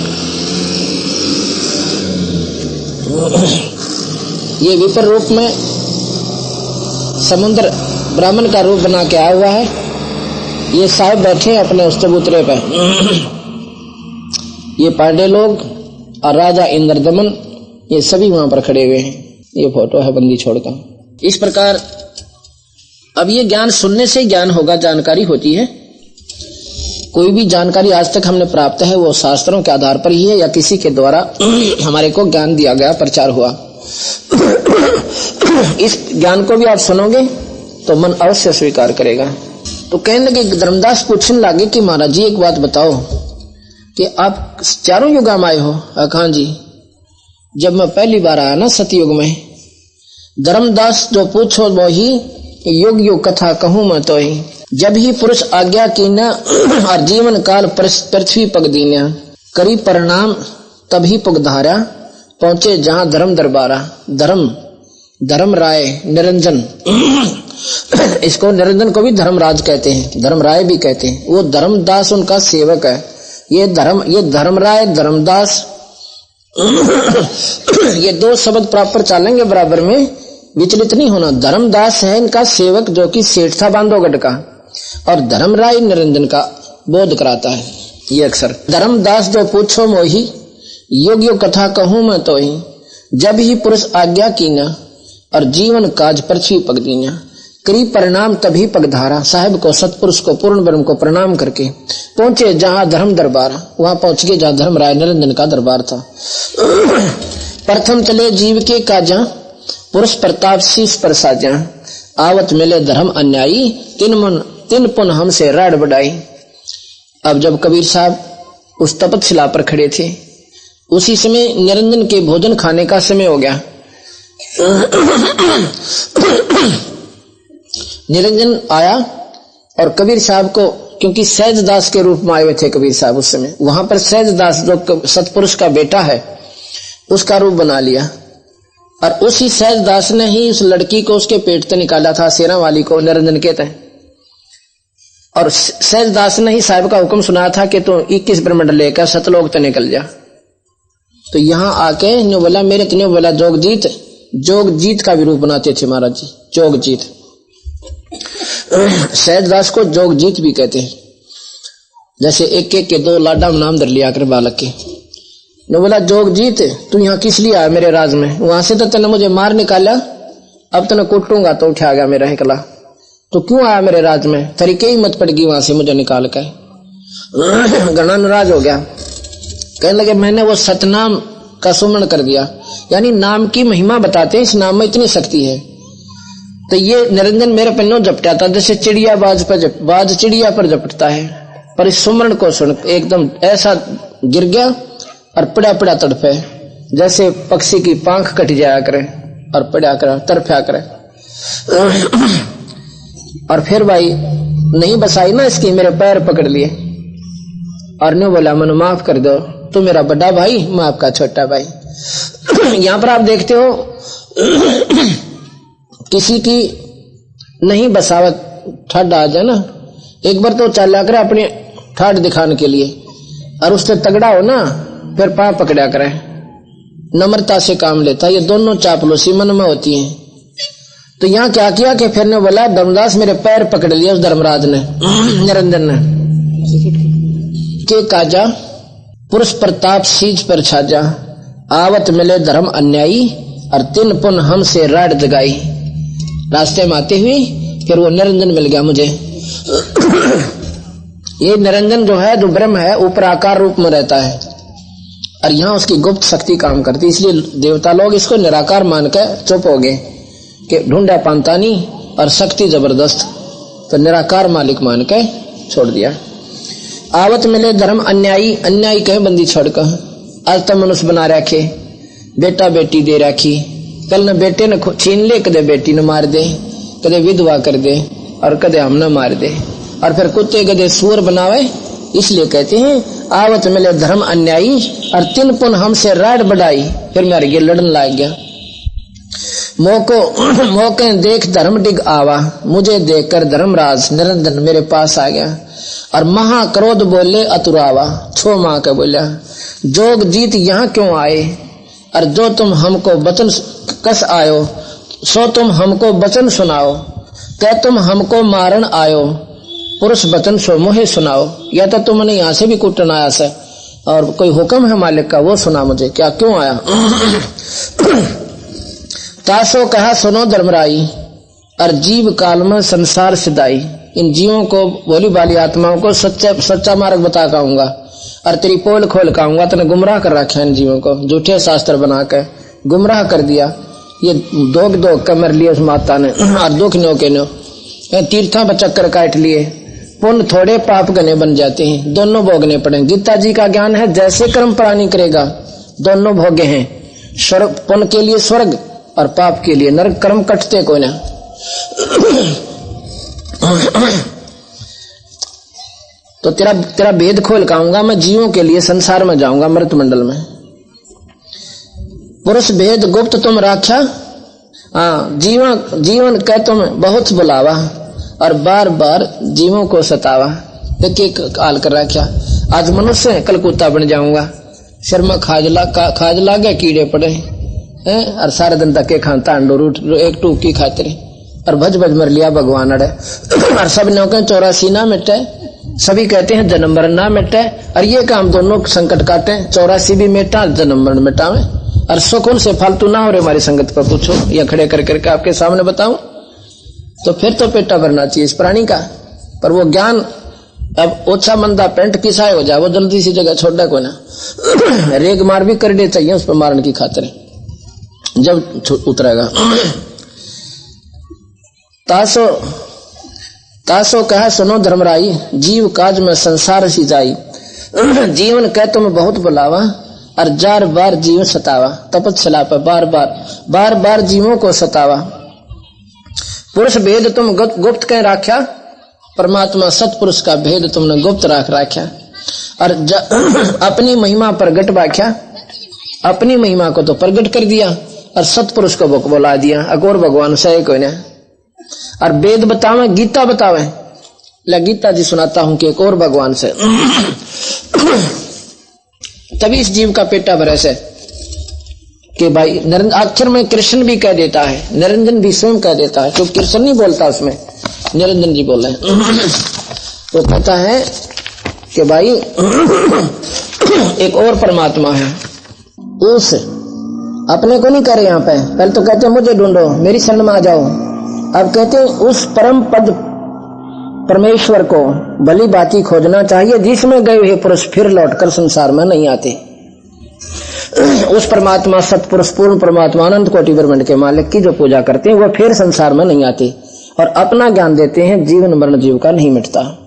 [SPEAKER 2] ये विपर रूप में समुद्र ब्राह्मण का रूप बना के आया हुआ है। ये साहब बैठे हैं अपने उस चबूतरे पर ये पांडे लोग और राजा इंद्रदमन, ये सभी वहाँ पर खड़े हुए हैं। ये फ़ोटो है बंदी छोड़कर इस प्रकार अब ये ज्ञान सुनने से ज्ञान होगा, जानकारी होती है। कोई भी जानकारी आज तक हमने प्राप्त है, वो शास्त्रों के आधार पर ही है या किसी के द्वारा हमारे को ज्ञान दिया गया, प्रचार हुआ। इस ज्ञान को भी आप सुनोगे तो मन अवश्य स्वीकार करेगा। तो कहने लगे, धर्मदास पूछने लगे कि महाराज जी, एक बात बताओ कि आप चारों युग में आए हो हाँ जी। जब मैं पहली बार आया ना सतयुग में, धर्मदास जो पूछो, वो ही युग युग कथा कहूँ मैं तो ही। जब ही पुरुष आज्ञा की न, और जीवन काल पृथ्वी पग दीना करी परिणाम तभी पुगधारा पहुँचे जहाँ धर्म दरबारा। धर्म धर्म राय निरंजन। इसको निरंजन को भी धर्मराज कहते हैं धर्म राय भी कहते हैं। वो धर्मदास उनका सेवक है। ये धर्म ये धर्म राय धर्मदास, ये दो शब्द प्रॉपर चलेंगे बराबर में। विचलित नहीं होना। धर्मदास है इनका सेवक जो कि सेठ था बांधोगढ़ का और धर्म राय निरंजन का बोध कराता है। ये अक्सर। धर्मदास जो पूछो मोही युग युग कथा कहूँ मैं तो ही, जब ही पुरुष आज्ञा की न और जीवन काज पृथ्वी पग दीना करी परिणाम तभी पगधारा साहेब को, सतपुरुष को, पूर्ण ब्रह्म को प्रणाम करके पहुँचे जहाँ धर्म दरबार, वहाँ पहुँच गए जहाँ धर्म राय निरंजन का दरबार था। प्रथम चले जीव के काजा, पुरुष प्रताप, शीश पर साजा। आवत मिले धर्म अन्यायी, तीन मन, तीन पुन हमसे राड बढ़ाई। अब जब कबीर साहब उस तपत शिला पर खड़े थे, उसी समय निरंजन के भोजन खाने का समय हो गया। निरंजन आया और कबीर साहब को, क्योंकि सहज दास के रूप में आए हुए थे कबीर साहब उस समय, वहाँ पर सहज दास जो सतपुरुष का बेटा है, उसका रूप बना लिया। और उसी सहज दास ने ही उस लड़की को उसके पेट से निकाला था, सेना वाली को, निरंजन के तय और सहज दास ने ही साहब का हुक्म सुना था कि तू तो इक्कीस ब्रह्मंड लेकर सतलोक तो निकल जा। तो यहाँ आके बोला मेरे तो बोला जोगजीत जोगजीत का भी रूप बनाते थे महाराज जी जोगजीत सहज दास को जोगजीत भी कहते हैं। जैसे एक एक के दो लाडा नाम धर लिया कर बालक के। ने बोला जोगजीत तू यहाँ किस लिए आया मेरे राज में? वहाँ से तो तेने मुझे मार निकाला, अब तेने कूटूँगा तो उठा गया मेरा हिकला। तो क्यों आया मेरे राज में? तरीके ही मत पड़ गई वहाँ से मुझे निकाल कर। गणा नाराज़ हो गया। कहने लगे, मैंने वो सतनाम का सुमरण कर दिया। यानी नाम की महिमा बताते हैं, इस नाम में इतनी शक्ति है। तो ये निरंजन मेरे पन्नों जपटा था, जैसे चिड़िया बाज पर जप बाज चिड़िया पर जपटता है। पर इस सुमरण को सुन, एकदम ऐसा गिर गया और पड़ा पड़ा तड़पे जैसे पक्षी की पांख कट जाया करे और पड़ा कर, तड़फा करे। और फिर भाई, नहीं बसाई ना इसकी, मेरे पैर पकड़ लिए। और ने बोला, मन, माफ़ कर दो। तू मेरा बड़ा भाई मैं आपका छोटा भाई। यहाँ पर आप देखते हो किसी की नहीं बसावत ठंड आ जाए ना एक बार तो चल करे अपने ठाट दिखाने के लिए और उससे तगड़ा हो ना फिर पाँव पकड़ा करे। नम्रता से काम लेता ये दोनों चापलूसी मन में होती हैं। तो यहाँ क्या किया कि फिर ने बोला धर्मदास मेरे पैर पकड़ लिया उस धर्मराज ने निरंजन ने। के काजा पुरुष प्रताप सीज पर छाजा। आवत मिले धर्म अन्यायी, और तीन पुन हमसे राड जगाई। रास्ते में आते हुए फिर वो निरंजन मिल गया मुझे। ये निरंजन जो है, जो ब्रह्म है, ऊपर आकार रूप में रहता है। और यहाँ उसकी गुप्त शक्ति काम करती इसलिए देवता लोग इसको निराकार मानकर चुप हो गए कि ढूंढा पांतानी और शक्ति ज़बरदस्त तो निराकार मालिक मान के छोड़ दिया। आवत मिले धर्म अन्यायी अन्यायी कहे बंदी छोड़कर आज तो मनुष्य बना रखे। बेटा बेटी दे राखी। कल न बेटे ने छीन ले, कदे बेटी न मार दे। कदे विधवा कर दे और कदे हम न मार दे। और फिर कुत्ते गदे सुअर बनावे, इसलिए कहते हैं, आवत मिले धर्म अन्यायी और तीन पुन हमसे राड बढ़ाई, फिर मेरे ये लड़न लाग गया। मोको मोके देख धर्म डिग आवा। मुझे देखकर धर्मराज निरंजन मेरे पास आ गया। और महा क्रोध बोले, अतुरावा, छो माँ के बोलिया जोग जीत यहाँ क्यों आए? और जो तुम हमको बचन कस आयो, सो तुम हमको बचन सुनाओ। तय तुम हमको मारन आयो? पुरुष बचन सो मोहे सुनाओ। या तो तुमने यहाँ से भी कुटन आया से? और कोई हुक्म है मालिक का? वो सुना मुझे, क्या क्यों आया? तासो कहा, सुनो धर्मराई, और जीव काल में संसार सिदाई। इन जीवों को, बोली बाली आत्माओं को सच्चा सच्चा मार्ग बता कहूँगा और तेरी पोल खोल कहूँगा तेने गुमराह कर रखा इन जीवों को। झूठे शास्त्र बना कर गुमराह कर दिया। ये दोग दो कमर लिए उस माता ने, और दुख नो के नो तीर्था पर चक्कर काट लिए। पुण्य थोड़े पाप गने बन जाते हैं। दोनों भोगने पड़े। गीता जी का ज्ञान है, जैसे कर्म प्राणी करेगा, दोनों भोगे हैं। स्वर्ग, पुण्य के लिए स्वर्ग, और पाप के लिए नरक। कर्म कटते को ना। तो तेरा तेरा भेद खोल काऊँगा मैं जीवों के लिए संसार में जाऊँगा मृत मंडल में। पुरुष भेद गुप्त तुम राख्या हाँ जीवन जीवन कह तुम बहुत बुलावा, और बार बार जीवों को सतावा। एक एक काल कर रखा आज मनुष्य कल कुत्ता बन जाऊँगा। शर्मा खाज ला खाज लागे, कीड़े पड़े। हैं? और सारे दिन तक के खाता अंडो रूट, एक टूक की खाते और भज भज मर लिया भगवान अड़े। और सबने चौरासी ना मिटे। सभी कहते हैं, जन्म मरण ना मिटे। और ये काम दोनों संकट काटे। चौरासी भी मिटा, जन्म मरण मिटावे। और सुकुन से फालतू ना हो रहे हमारी संगत पर पूछो। या खड़े कर करके आपके सामने बताऊँ। तो फिर तो पेटा भरना चाहिए इस प्राणी का। पर वो ज्ञान अब ओछा मंदा पेंट किसाए हो जाए, वो जल्दी सी जगह छोड़ को ना। रेग मार भी कर दे चाहिए उस पर मारने की खातिर। जब उतरेगा। तासो तासो कहा, सुनो धर्मराई, जीव काज में संसार सी जाई। जीवन कह तुम बहुत बुलावा, और जार बार जीव सतावा। तपत पर बार बार बार बार जीवों को सतावा। पुरुष भेद तुम गुप्त कह राख्या, परमात्मा सतपुरुष का भेद तुमने गुप्त राख राख्या। और अपनी महिमा प्रगट बाख्या, अपनी महिमा को तो प्रगट कर दिया, और सतपुरुष को बोला दिया। अगोर भगवान से कोई ने। और वेद बतावे, गीता बतावे। गीता जी सुनाता हूँ कि एक और भगवान से। तभी इस जीव का पेटा भरे से कि भाई नरेंद्र अक्षर में कृष्ण भी कह देता है नरेंद्र भी स्वयं कह देता है तो कृष्ण नहीं बोलता उसमें नरेंद्र जी बोल रहे हैं। तो कहता है कि भाई, एक और परमात्मा है, उस अपने को नहीं करे यहाँ पे। पहले तो कहते मुझे ढूंढो, मेरी शरण में आ जाओ। अब कहते हैं, उस परम पद परमेश्वर को भली बाती खोजना चाहिए, जिसमें गए हुए पुरुष फिर लौटकर संसार में नहीं आते। उस परमात्मा, सतपुरुष पूर्ण परमात्मा, अनंत कोटि ब्रह्मंड के मालिक की जो पूजा करते हैं वह फिर संसार में नहीं आते। और अपना ज्ञान देते हैं, जीवन मरण जीव का नहीं मिटता।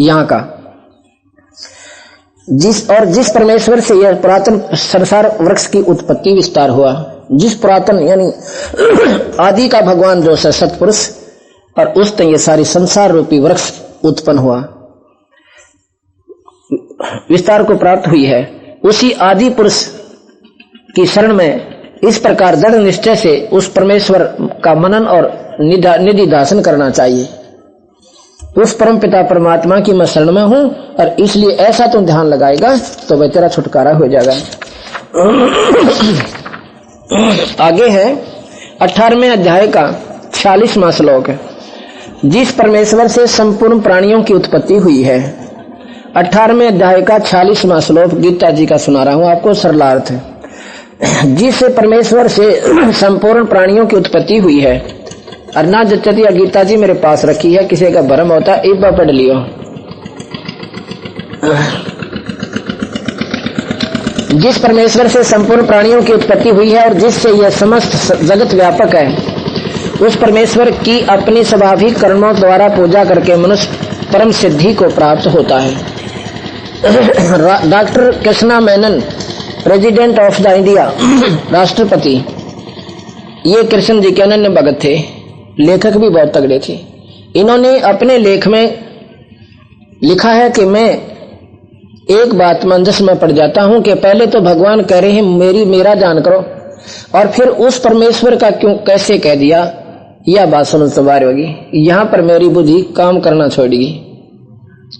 [SPEAKER 2] यहाँ का। जिस और जिस परमेश्वर से यह पुरातन संसार वृक्ष की उत्पत्ति विस्तार हुआ जिस पुरातन, यानी आदि का भगवान जो है, सतपुरुष, और उस ये सारी संसार रूपी वृक्ष उत्पन्न हुआ। विस्तार को प्राप्त हुई है। उसी आदि पुरुष की शरण में इस प्रकार दृढ़ निश्चय से उस परमेश्वर का मनन और निधि दासन करना चाहिए। उस परम पिता परमात्मा की मैं शरण में हूँ, और इसलिए ऐसा तो ध्यान लगाएगा तो वह तेरा छुटकारा हो जाएगा। आगे है, अठारहवें अध्याय का छियालीसवा श्लोक जिस परमेश्वर से संपूर्ण प्राणियों की उत्पत्ति हुई है, अठारहवें अध्याय का छियालीसवा श्लोक गीता जी का सुना रहा हूँ, आपको सरलार्थ जिस परमेश्वर से संपूर्ण प्राणियों की उत्पत्ति हुई है अरना ना जचतिया गीता जी मेरे पास रखी है, किसी का भरम होता है बार पढ़ लियो। जिस परमेश्वर से संपूर्ण प्राणियों की उत्पत्ति हुई है और जिससे यह समस्त जगत व्यापक है, उस परमेश्वर की अपनी स्वाभाविक कर्मों द्वारा पूजा करके मनुष्य परम सिद्धि को प्राप्त होता है। Doctor Krishna Menon, president of the India, राष्ट्रपति, ये कृष्ण जी के अनन्य भगत थे, लेखक भी बहुत तगड़े थे। इन्होंने अपने लेख में लिखा है कि मैं एक बात मंजस में पड़ जाता हूँ कि पहले तो भगवान कह रहे हैं, मेरी, मेरा जान करो। और फिर उस परमेश्वर का क्यों, कैसे कह दिया? यह बात समझ तो बार होगी। यहाँ पर मेरी बुद्धि काम करना छोड़ेगी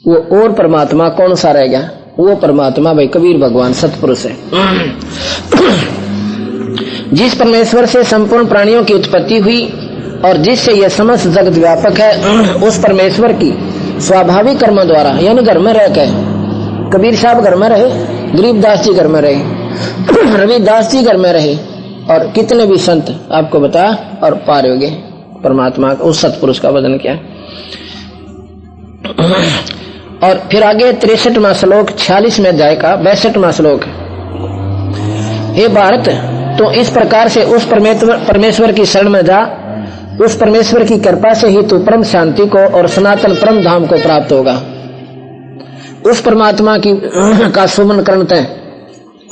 [SPEAKER 2] वो और परमात्मा कौन सा रह गया? वो परमात्मा भाई कबीर भगवान, सतपुरुष है। जिस परमेश्वर से संपूर्ण प्राणियों की उत्पत्ति हुई और जिससे यह समस्त जगत व्यापक है, उस परमेश्वर की स्वाभाविक कर्म द्वारा, यानी घर में रह के कबीर साहब घर में रहे गरीबदास जी घर में रहे रविदास जी घर में रहे, और कितने भी संत आपको बता और पार हो गए। परमात्मा का, उस सतपुरुष का वज़न क्या। और फिर आगे तिरसठवा श्लोक छियालीस में जाएगा बैसठवा श्लोक। हे भारत तो इस प्रकार से उस परमेश्वर की शरण में जा। उस परमेश्वर की कृपा से ही तू परम शांति को और सनातन परम धाम को प्राप्त होगा। उस परमात्मा की, का सुमन करते हैं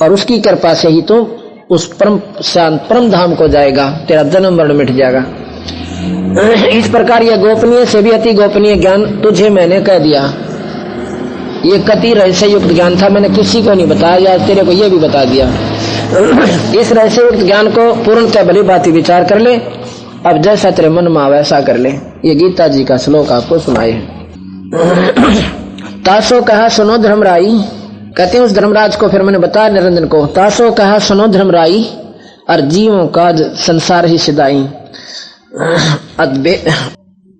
[SPEAKER 2] और उसकी कृपा से ही तू उस परम, शांत परम धाम को जाएगा, तेरा जन्म मरण मिट जाएगा। इस प्रकार यह गोपनीय से भी अति गोपनीय ज्ञान तुझे मैंने कह दिया। ये कति रहस्य युक्त ज्ञान था, मैंने किसी को नहीं बताया तेरे को यह भी बता दिया। इस रहस्य युक्त ज्ञान को पूर्णतः भली बात विचार कर ले, अब जैसा तेरे मन में वैसा कर ले। ये गीता जी का श्लोक आपको सुनाए तासो कहा, सुनो धर्मराई। कहते उस धर्मराज को, फिर मैंने बताया निरंजन को, तासो कहा, सुनो धर्मराई, और जीवों का संसार ही सिदाई।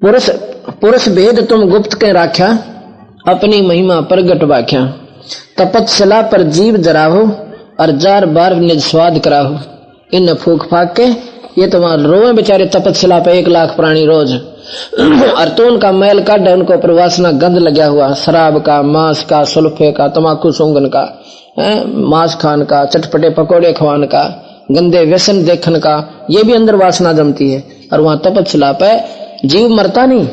[SPEAKER 2] पुरुष पुरुष भेद तुम गुप्त के राख्या, अपनी महिमा प्रगट वाख्या तपतशिला पर जीव जराहो, और जार बार निज स्वाद कराहो। इन फूक फाक के, ये तो वहाँ रोए बेचारे तपतशिला पे एक लाख प्राणी रोज। और तो उनका मैल काट उनको प्रवासना गंध लगा हुआ, शराब का, मांस का, सुल्फे का तमाकू सूंगन का मांस खान का, चटपटे पकोड़े खवान का, गंदे व्यसन देखन का, ये भी अंदर वासना जमती है, और वहाँ तपतशिला पे जीव मरता नहीं।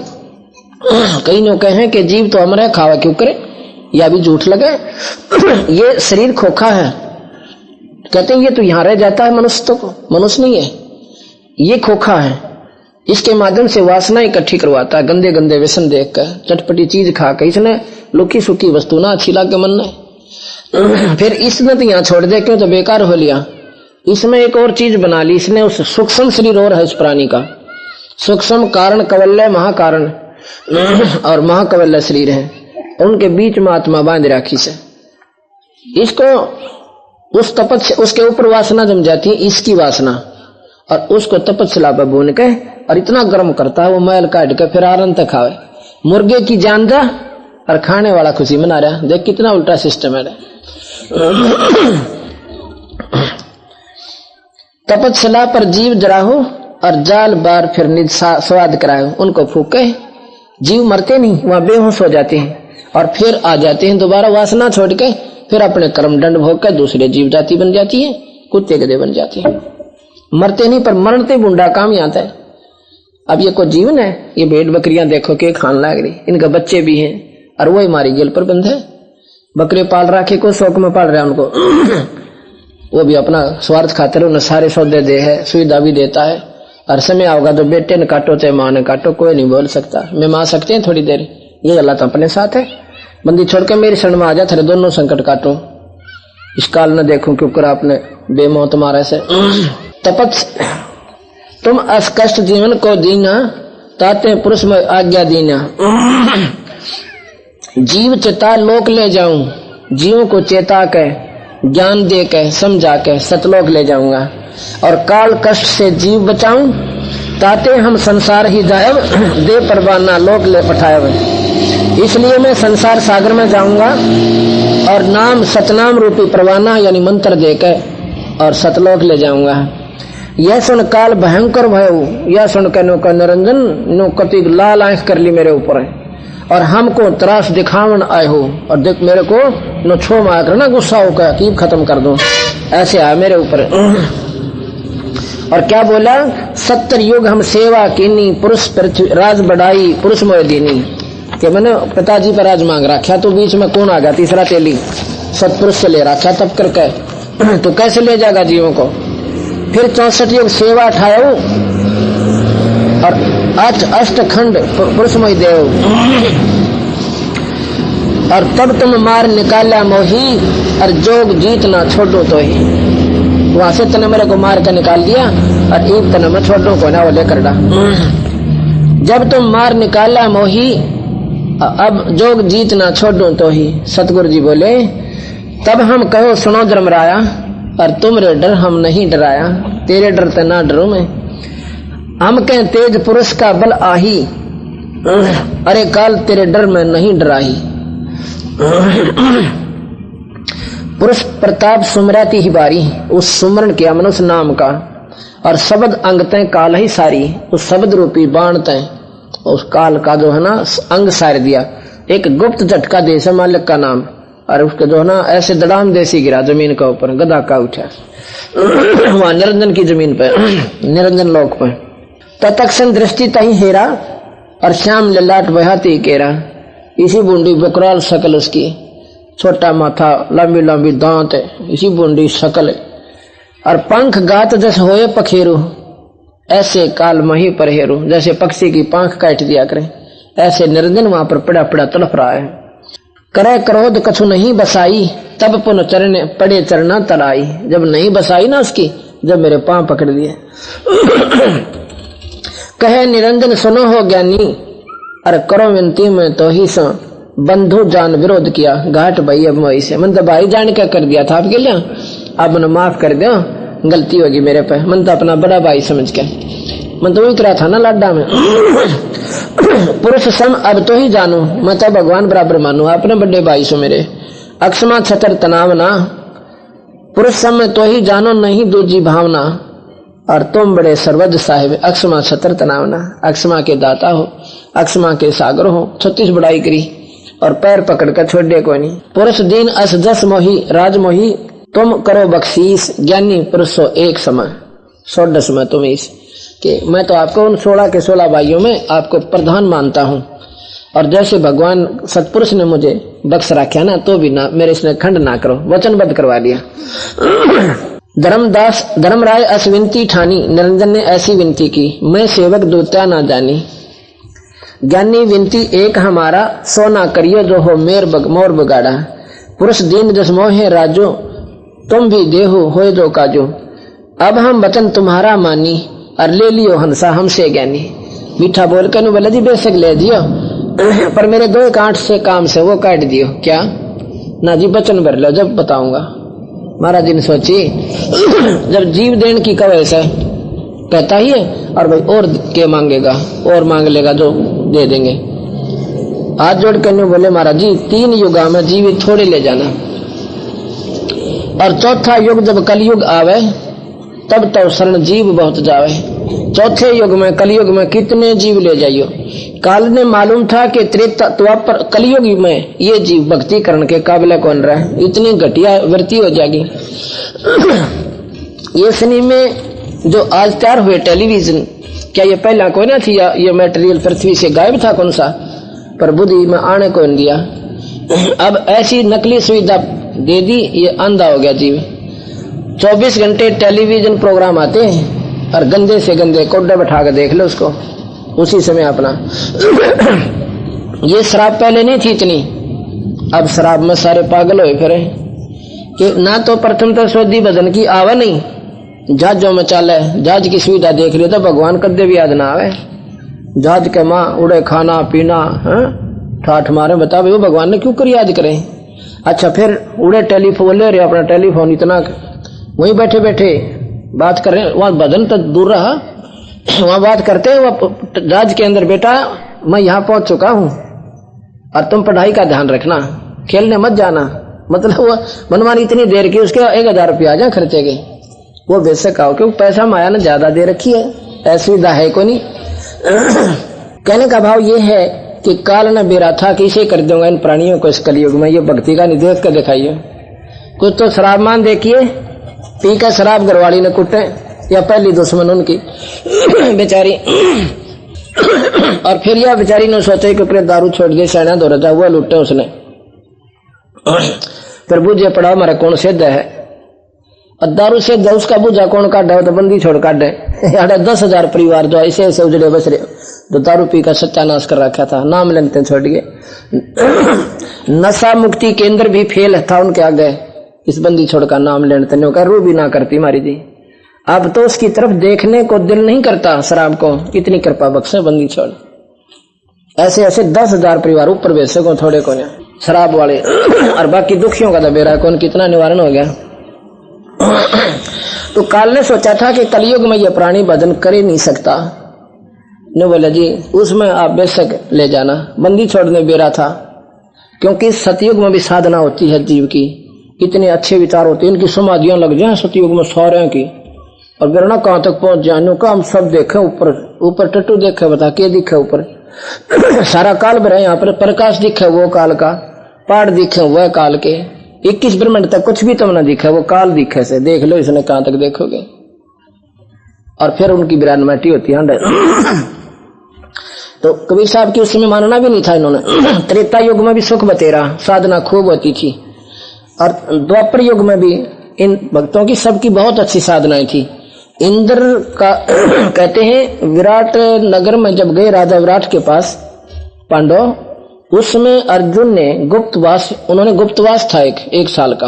[SPEAKER 2] कई नो कहे कि जीव तो अमर है, खावा क्यों करे? या भी झूठ लगे? ये शरीर खोखा है। कहते हैं, ये तो यहाँ रह जाता है मनुष्य तो मनुष्य नहीं है। ये खोखा है। इसके माध्यम से वासना इकट्ठी करवाता है गंदे गंदे व्यसन देख कर चटपटी चीज़ खा कर इसने लुकी सुखी वस्तु ना अच्छी लागे मन ने फिर इसने तो यहाँ छोड़ दे, क्यों? तो बेकार हो लिया। इसमें एक और चीज़ बना ली, इसने उस सूक्ष्म शरीर और है उस प्राणी का। सूक्ष्म कारण कवल्य, महाकारण, और महाकवल्य शरीर है। उनके बीच में आत्मा बाँध राखी से। इसको उस तपत उसके ऊपर वासना जम जाती है, इसकी वासना। और उसको तपस्या भून के और इतना गर्म करता है, वो मैल काट के फिर आरन तक खावे मुर्गे की जान जा और खाने वाला खुशी मना रहा। देख कितना उल्टा सिस्टम है। तपस्या पर जीव जराहो और जाल बार फिर स्वाद कराए उनको फूके। जीव मरते नहीं, वहाँ बेहोश हो जाते हैं और फिर आ जाते हैं। दोबारा वासना छोड़ के फिर अपने कर्म दंड भोग कर दूसरे जीव जाति बन जाती है, कुत्ते गदे बन जाते हैं। मरते नहीं, पर मरते बुंडा काम ही आता है अब ये कोई जीवन है, ये भेड़ बकरियाँ देखो के खान लाग रही, इनका बच्चे भी हैं, और वही मारी गेल पर बंद है। बकरे पाल रखे को, शौक में पाल रहा है उनको। वो भी अपना स्वार्थ खातिर उन्हें सारे सौदे दे है, सुविधा भी देता है, और समय आओगा तो बेटे ने काटो, चाहे माँ ने काटो, कोई नहीं बोल सकता। मैं माँ सकते हैं थोड़ी देर, ये अल्लाह तो अपने साथ है। बंदी छोड़ के मेरी शरण में आ जा थे दोनों संकट काटो। इस काल न देखो क्योंकि आपने बेमो तुम्हारे से तपत तुम अस्कष्ट जीवन को दीना, ताते पुरुष में आज्ञा दीना। जीव चेता लोक ले जाऊँ, जीव को चेता के, ज्ञान दे के, समझा के, सतलोक ले जाऊँगा। और काल कष्ट से जीव बचाऊं, ताते हम संसार ही जायब दे परवाना लोक ले पठाए। इसलिए मैं संसार सागर में जाऊँगा, और नाम सतनाम रूपी परवाना यानी मंत्र देकर और सतलोक ले जाऊँगा। यह सुन काल भयंकर भय यह सुन के नो का निरंजन नो कति लाल आँख कर ली मेरे ऊपर और हमको त्रास दिखावन आए हो। और देख मेरे को नो छो मार ना गुस्सा होकर कीब खत्म कर दो। ऐसे आया मेरे ऊपर और क्या बोला? सत्तर युग हम सेवा कीनी, पुरुष राज बढ़ाई, पुरुष मोह दीनी। कि मैंने पिताजी पर राज मांग रखा तो बीच में कौन आ गया? तीसरा तेली। सतपुरुष से ले रखा तब करके। तो कैसे ले जाएगा जीवों को? फिर चौसठ युग सेवा ठायो। और अष्ट खंड पुरुषमय देव। और तब तुम मार निकाला मोही, और जोग जीत ना छोड़ो तो ही वहाँ से तने मेरे को मार कर निकाल दिया, और एक तने मैं छोड़ो को ना वो लेकर डा जब तुम मार निकाला मोही अब जोग जीत ना छोड़ो तो ही सतगुरु जी बोले, तब हम कहो, सुनो धर्मराया और तुमरे डर, हम नहीं डराया। तेरे डर ते ना डरो मैं। हम कह, तेज पुरुष का बल आही। अरे काल तेरे डर में नहीं डराही। पुरुष प्रताप सुमराती ही बारी। उस सुमरण किया मनुष्य नाम का। और शब्द अंग तय काल ही सारी। उस शब्द रूपी बाण तय उस काल का जो है ना, अंग सार दिया। एक गुप्त झटका दे है मालिक का नाम। और उसके जो ना ऐसे दड़ाम देसी गिरा ज़मीन के ऊपर गदा का उठा। वहाँ निरंजन की ज़मीन पे, निरंजन लोक पे। तत्क्षण दृष्टि तही हेरा और श्याम ललाट बहाती केरा। इसी बूंदी बकराल शकल उसकी। छोटा माथा, लंबी लंबी दांत, इसी बूंदी शकल। और पंख गात जस होए पखेरु, ऐसे काल मही पर हेरू। जैसे पक्षी की पंख काट दिया करे। ऐसे निरंजन वहाँ पर पड़ा पड़ा तड़फ रहा है। करे क्रोध कछु नहीं बसाई, तब पुन चरने पड़े चरना तराई। जब नहीं बसाई ना उसकी, जब मेरे पाँव पकड़ लिए। कहे, निरंजन सुनो हो ज्ञानी, अरे करो विनती में तो ही सो। बंधु जान विरोध किया, घाट भाई अब वही से। मन तो भाई जान क्या कर दिया था आपके लिए? मन माफ़ कर दो, गलती होगी मेरे पे। मन तो अपना बड़ा भाई समझ के। मन तो उतरा था ना लाडा में। पुरुष सम, अब तो ही जानू। मैं तो भगवान बराबर मानू। अपने बड़े भाई सो मेरे। अक्षमा छतर तनाव ना। पुरुष सम में तो ही जानो, नहीं दूजी भावना। और तुम बड़े सर्वज साहेब, अक्षमा छतर तनाव ना। अक्षमा के दाता हो, अक्षमा के सागर हो। छत्तीस बड़ाई करी। और पैर पकड़ कर छोड़ दे कोई नहीं। पुरुष दीन अस जस मोही, राज मोही। तुम करो बख्शीस। ज्ञानी पुरुषो एक समय सोडस में तुम इस। कि मैं तो आपको उन सोलह के सोलह भाइयों में आपको प्रधान मानता हूँ। और जैसे भगवान सतपुरुष ने मुझे बख्श रखा ना तो भी ना मेरे इसने खंड ना करो वचनबद्ध करवा दिया। धर्मदास धर्मराय अस विनती ठानी निरंजन ने ऐसी विनती की मैं सेवक दूत्या ना जानी। ज्ञानी विनती एक हमारा सोना करियो जो हो मेर बग, मोर बगाड़ा। पुरुष दीन जस मोहे राजो तुम भी देहो हो जो काजो। अब हम वचन तुम्हारा मानी और ले लियो हंसा हमसे ज्ञानी। मीठा बोल कर बोला, जी, बेशक ले दियो। पर मेरे दो कांट से काम से वो काट दियो। क्या? ना जी बचन भर लो, जब बताऊँगा। महाराज जी ने सोची, जब जीव देन की कवे से कहता ही है, और भाई और के मांगेगा, और मांग लेगा जो दे देंगे। हाथ जोड़ कर बोले, महाराज जी, तीन युगा में जीवित थोड़े ले जाना। और चौथा युग जब कलयुग आवे तब तो शरण जीव बहुत जावे। चौथे युग में, कलयुग में कितने जीव ले जाइयो? काल ने मालूम था कि त्रेता पर कलयुग में ये जीव भक्ति करने के काबिल कौन रहा? है इतनी घटिया वृत्ति हो जाएगी। ये सनी में जो आज तैयार हुए टेलीविज़न, क्या ये पहला कोई ना थी ये मटेरियल पृथ्वी से गायब था कौन सा? पर बुद्धि में आने को दिया? अब ऐसी नकली सुविधा दे दी, ये अंधा हो गया जीव। 24 घंटे टेलीविज़न प्रोग्राम आते हैं और गंदे से गंदे कोडे बैठा कर देख लो उसको। उसी समय अपना। ये शराब पहले नहीं थी इतनी। अब शराब में सारे पागल हो फिर। कि ना तो प्रथम तो सोदी भजन की आवा नहीं। जहाजों में चाले, जहाज़ की सुविधा देख लियो तो भगवान कदे भी याद ना आवे। जहाज़ के माँ उड़े खाना, पीना, है, ठाठ मारे बता भाई भगवान ने क्यों कर याद करें? अच्छा फिर उड़े टेलीफोन, ले रहे अपना टेलीफोन इतना। वहीं बैठे बैठे बात कर रहे वहाँ बदन तो दूर रहा। वहाँ बात करते हैं वो राज के अंदर बेटा, मैं यहाँ पहुँच चुका हूँ। और तुम पढ़ाई का ध्यान रखना, खेलने मत जाना। मतलब वो मनमानी इतनी देर की, उसके एक हज़ार रुपया आ जाए खर्चे के वो बेशक आओ, क्योंकि पैसा माया ने ज़्यादा दे रखी है ऐसी है को नहीं। कहने का भाव ये है कि काल न बेरा था कि इसे कर दूँगा इन प्राणियों को इस कलयुग में। ये भक्ति का निदेश कर दिखाइए। कुछ तो शराब मान देखिए पी कर शराब घरवाली ने कुटे, या पहली दुश्मन उनकी। बेचारी, और फिर यह बेचारी ने सोचा कि दारू छोड़ दिए सैना दो रजा हुआ लुटे उसने। फिर बुझे पड़ा हमारा कौन सिद्ध है? दारू से उसका बुझा कौन काटे तो बंदी छोड़ काटे अरे दस हज़ार परिवार जो ऐसे ऐसे उजड़े बस रहे। तो दारू पी का सत्यानाश कर रखा था, नाम लेते छोड़ गए नशा मुक्ति केंद्र भी फेल था उनके आगे। इस बंदी छोड़ का नाम लेने तने का रू भी ना करती मारी जी अब तो उसकी तरफ़ देखने को दिल नहीं करता शराब को, इतनी कृपा बख्शे बंदी छोड़। ऐसे ऐसे दस हज़ार परिवार ऊपर बेच सको थोड़े को शराब वाले और बाकी दुखियों का तो बेरा कौन कितना निवारण हो गया। तो काल ने सोचा था कि कलयुग में यह प्राणी भजन कर ही नहीं सकता। ने बोला, जी, उसमें आप बेशक ले जाना। बंदी छोड़ने बेरा था, क्योंकि सतयुग में भी साधना होती है जीव की। इतने अच्छे विचार होते हैं, इनकी समाधियाँ लग जाए सतयुग में सारे की। और बिरना कहाँ तक पहुँच जाए? का हम सब देखे ऊपर ऊपर टट्टू देखे, बता के दिखे ऊपर। सारा काल भरा यहाँ पर, प्रकाश दिखे वो काल का, पहाड़ दिखे वह काल के। इक्कीस ब्रह्मंड तक कुछ भी तुम ना दिखे, वो काल दिखे से। देख लो इसने कहाँ तक देखोगे। और फिर उनकी माटी होती है तो कबीर साहब की उस समय मानना भी नहीं था इन्होंने। त्रेता युग में भी सुख बतेरा, साधना खूब होती थी। और द्वापर युग में भी इन भक्तों की सबकी बहुत अच्छी साधनाएँ थी। इंद्र का कहते हैं, विराट नगर में जब गए राजा विराट के पास, पांडव, उसमें अर्जुन ने गुप्तवास, उन्होंने गुप्तवास था एक एक साल का,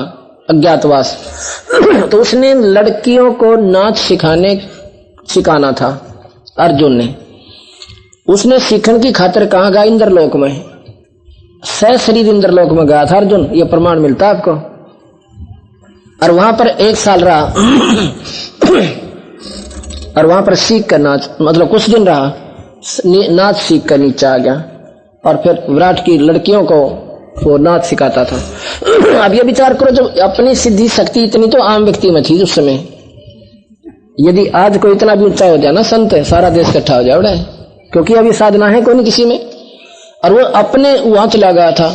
[SPEAKER 2] अज्ञातवास। तो उसने लड़कियों को नाच सिखाने, सिखाना था, अर्जुन ने। उसने सीखने की खातिर कहा गया इंद्रलोक में? सह शरीर इंद्रलोक में गया था, अर्जुन, ये प्रमाण मिलता है आपको? और वहाँ पर एक साल रहा। और वहाँ पर सीख कर नाच मतलब कुछ दिन रहा नाच सीख कर नीचे आ गया। और फिर विराट की लड़कियों को वो नाच सिखाता था। अब ये विचार करो, जब अपनी सिद्धि शक्ति इतनी तो आम व्यक्ति में थी उस समय। यदि आज कोई इतना भी ऊँचा हो जाए ना, संत, सारा देश इकट्ठा हो जाए क्योंकि अभी साधना है कोई नहीं किसी में। और वो अपने वहाँ चला गया था।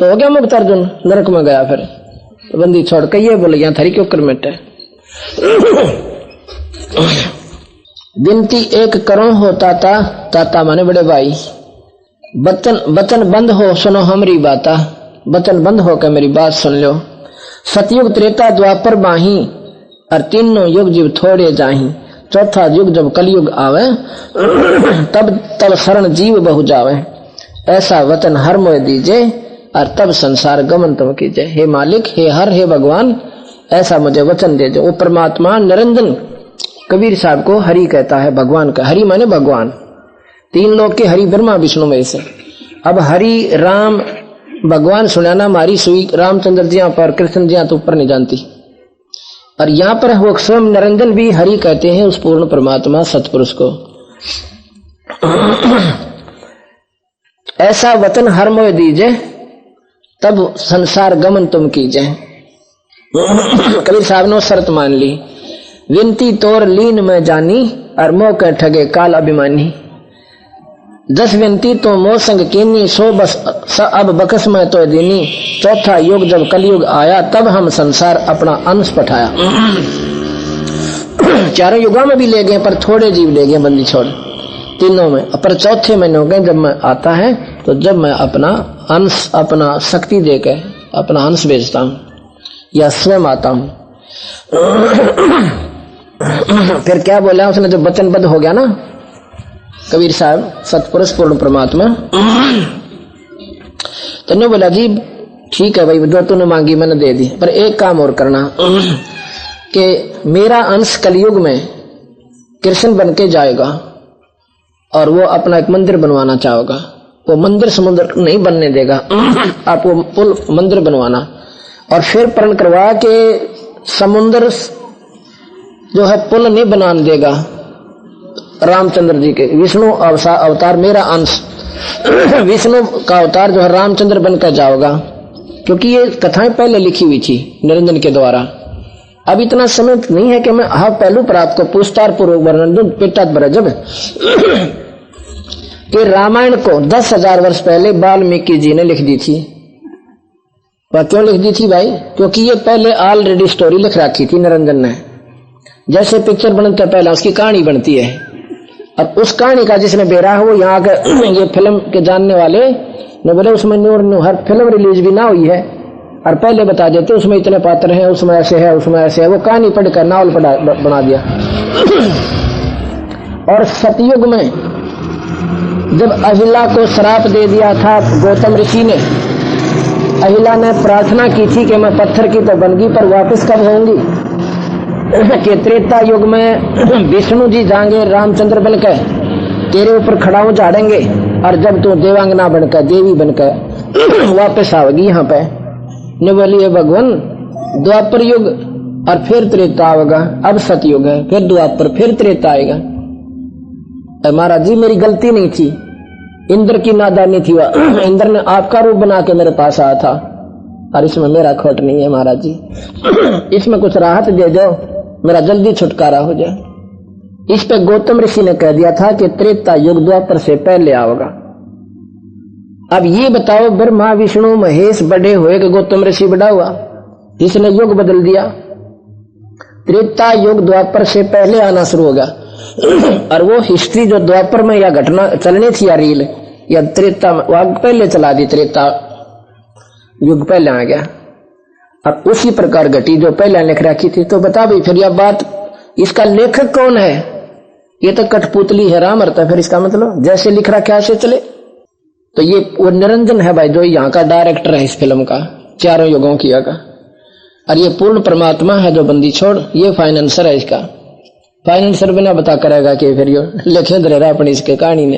[SPEAKER 2] तो हो गया मुक्त अर्जुन नरक में गया फिर। तो बंदी छोड़ के ये बोले यहाँ थारी क्यों कर मिटे गिनती एक करोड़ हो था ताता माने बड़े भाई। बचन बचन बंद हो, सुनो हमारी बात। बचन बंद हो के मेरी बात सुन लो सतयुग त्रेता द्वापर बाही, और तीनों युग जीव थोड़े जाही। चौथा युग जब कलयुग आवे, तब तब शरण जीव बहु जावे। ऐसा वचन हर मोह दीजिए और तब संसार गमन तुम कीजिए। हे मालिक, हे हर, हे भगवान, ऐसा मुझे वचन दे दो वो परमात्मा, निरंजन, कबीर साहब को हरि कहता है भगवान का। हरि माने भगवान। तीन लोग के हरि ब्रह्मा विष्णु में से। अब हरि, राम, भगवान सुनाना मारी सुई। रामचंद्र जी पर, कृष्ण जी तो ऊपर नहीं जानती। और यहाँ पर वो स्वयं निरंजन भी हरि कहते हैं उस पूर्ण परमात्मा, सतपुरुष को। ऐसा वतन हर मोह दीजे, तब संसार गमन तुम कीजे। कबीर साहब ने शर्त मान ली, विनती तोर लीन में जानी और मोह कर ठगे काल अभिमानी। दस विनती तो मोह संग कीनी, सो बस स अब बकस में तो दीनी। चौथा युग जब कलयुग आया, तब हम संसार अपना अंश पठाया। चारों युगों में भी ले गए, पर थोड़े जीव ले गए, बंदी छोड़। तीनों में पर चौथे महीने हो गए, जब मैं आता है तो जब मैं अपना अंश, अपना शक्ति दे के अपना अंश बेचता हूँ, या स्वयं आता हूँ। फिर क्या बोला उसने जब वचनबद्ध हो गया ना, कबीर साहब, सतपुरुष पूर्ण परमात्मा। तो बोला, जी, ठीक है भाई जो तूने मांगी, मैंने दे दी, पर एक काम और करना, कि मेरा अंश कलयुग में, कृष्ण बन के जाएगा और वो अपना एक मंदिर बनवाना चाहोगा। वो मंदिर समुद्र नहीं बनने देगा। आपको पुल, मंदिर बनवाना। और फिर प्रण करवा के समुद्र जो है पुल नहीं बनाने देगा। रामचंद्र जी के, विष्णु अवतार, मेरा अंश। विष्णु का अवतार जो है रामचंद्र बनकर जाओगा। क्योंकि ये कथाएँ पहले लिखी हुई थी निरंजन के द्वारा। अब इतना समय नहीं है कि मैं हाँ पहलू पर आपको पूछतार पूर्वक वर्णन दू पेटा जब कि रामायण को दस हज़ार वर्ष पहले वाल्मीकि जी ने लिख दी थी। वह क्यों लिख दी थी भाई? क्योंकि ये पहले ऑलरेडी स्टोरी लिख रखी थी निरंजन ने। जैसे पिक्चर बनते पहले, उसकी कहानी बनती है। अब उस कहानी का जिसने बेरा है, वो यहाँ के ये फ़िल्म के जानने वाले ने बोले, उसमें न्यू न्यू हर फ़िल्म रिलीज़ भी ना हुई है। और पहले बता देते, उसमें इतने पात्र हैं, उसमें ऐसे है, उसमें ऐसे है। वो कहानी पढ़कर नावल बना दिया। और सतयुग में, जब अहिला को श्राप दे दिया था गौतम ऋषि ने, अहिला ने प्रार्थना की थी कि मैं पत्थर की तो बनगी पर वापस कब होंगी कि त्रेता युग में विष्णु जी जाएँगे रामचंद्र बनकर, तेरे ऊपर खड़ाऊ झाड़ेंगे और जब तू देवांगना बनकर, देवी बनकर, वापस आवेगी यहाँ पे। ने भगवान, द्वापर युग और फिर त्रेता आवेगा। अब सतयुग है, फिर द्वापर, फिर त्रेता आएगा। महाराज जी, मेरी गलती नहीं थी। इंद्र की नादानी थी वह। इंद्र ने आपका रूप बना के मेरे पास आया था। और इसमें मेरा खोट नहीं है महाराज जी। इसमें कुछ राहत दे दो, मेरा जल्दी छुटकारा हो जाए। इस पे गौतम ऋषि ने कह दिया था कि त्रेता युग द्वापर से पहले आओगा अब ये बताओ, ब्रह्मा, विष्णु, महेश बड़े हुए कि गौतम ऋषि बड़ा हुआ? इसने युग बदल दिया? त्रेता युग द्वापर से पहले आना शुरू हो गया। और वो हिस्ट्री जो द्वापर में या घटना चलनी थी या रील, या त्रेता पहले चला दी, त्रेता। युग पहले आ गया। और उसी प्रकार घटी जो पहले लिख रखी थी तो बता भाई, फिर यह बात, इसका लेखक कौन है? ये तो कठपुतली है राम अरता फिर इसका मतलब जैसे लिख रखा ऐसे चले। तो ये वो निरंजन है भाई जो यहाँ का डायरेक्टर है इस फ़िल्म का, चारों युगों की का और ये पूर्ण परमात्मा है जो बंदी छोड़, ये फाइनेंसर है इसका। फाइनेंसर बिना बता करेगा कि फिर ये लिखे रहा अपनी इसके कहानी ने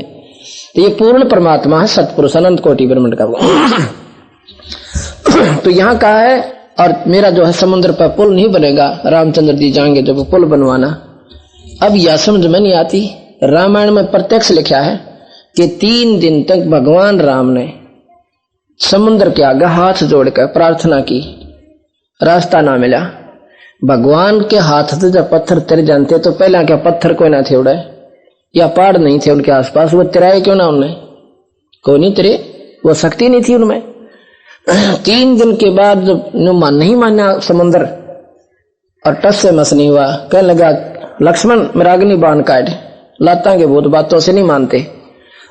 [SPEAKER 2] तो ये पूर्ण परमात्मा है, सतपुरुष अनंत कोटि ब्रह्मंड का तो यहाँ कहा है, और मेरा जो है समुद्र पर पुल नहीं बनेगा, रामचंद्र जी जाएँगे जब पुल बनवाना। अब यह समझ में नहीं आती, रामायण में प्रत्यक्ष लिखा है कि तीन दिन तक भगवान राम ने समुद्र के आगे हाथ जोड़कर प्रार्थना की। रास्ता ना मिला। भगवान के हाथ से जब पत्थर तिर जानते तो पहला क्या पत्थर कोई ना थे उड़े? या पहाड़ नहीं थे उनके आसपास? वो तिराए क्यों ना उनने कोई नहीं तिरे, वो शक्ति नहीं थी उनमें। तीन दिन के बाद जब मान, नहीं माना समुन्द्र और टस से मस नहीं हुआ, कहने लगा, लक्ष्मण, मेरा अग्नि बाण काट। लाता के बहुत बातों से नहीं मानते।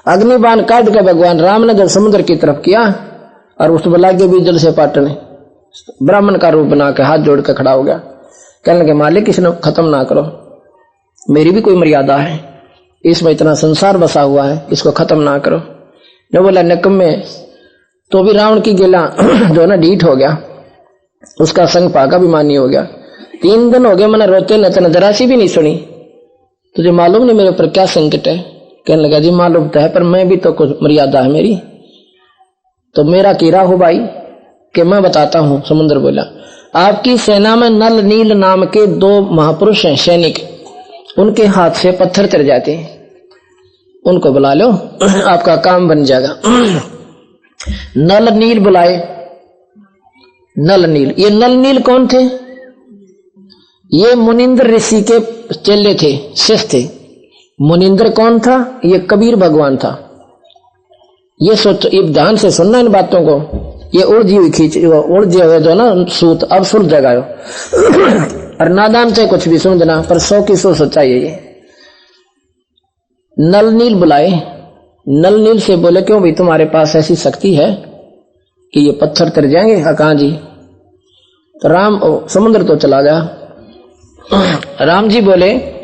[SPEAKER 2] अग्नि बाण काट के भगवान राम ने जब समुद्र की तरफ़ किया और उस लागे भी जल से पाटने। ब्राह्मण का रूप बना के हाथ जोड़ के खड़ा हो गया। कहने लगे, मालिक इसने खत्म ना करो। मेरी भी कोई मर्यादा है। इसमें इतना संसार बसा हुआ है, इसको खत्म ना करो। जो बोला नकम में तो भी रावण की गिला जो है ना डीट हो गया। उसका संग पाका भी मान्य हो गया। तीन दिन हो गए, मैंने रोते न जरा सी भी नहीं सुनी। तुझे मालूम नहीं मेरे ऊपर क्या संकट है? कहने लगा, जी, मालूम तो है, पर मैं भी तो कुछ मर्यादा है मेरी। तो मेरा कीरा हो भाई, कि मैं बताता हूँ, समुद्र बोला। आपकी सेना में नल नील नाम के दो महापुरुष हैं, सैनिक। उनके हाथ से पत्थर चढ़ जाते हैं। उनको बुला लो, आपका काम बन जाएगा। नल नील बुलाए। नल नील। ये नल नील कौन थे? ये मुनिंद्र ऋषि के चेले थे, शिष्य थे। मुनिंद्र कौन था? ये कबीर भगवान था। ये सोच ध्यान से सुनना इन बातों को। ये उर्जी हुई खींच उर्जे हुए जो ना सूत अब सुर जगायो। और नादान से कुछ भी समझना पर सौ की सौ सच्चाई है ये। नल नील बुलाए। नल नील से बोले क्यों भाई तुम्हारे पास ऐसी शक्ति है कि ये पत्थर तर जाएँगे? हाँ जी? तो राम ओ, समुद्र तो चला गया। राम जी बोले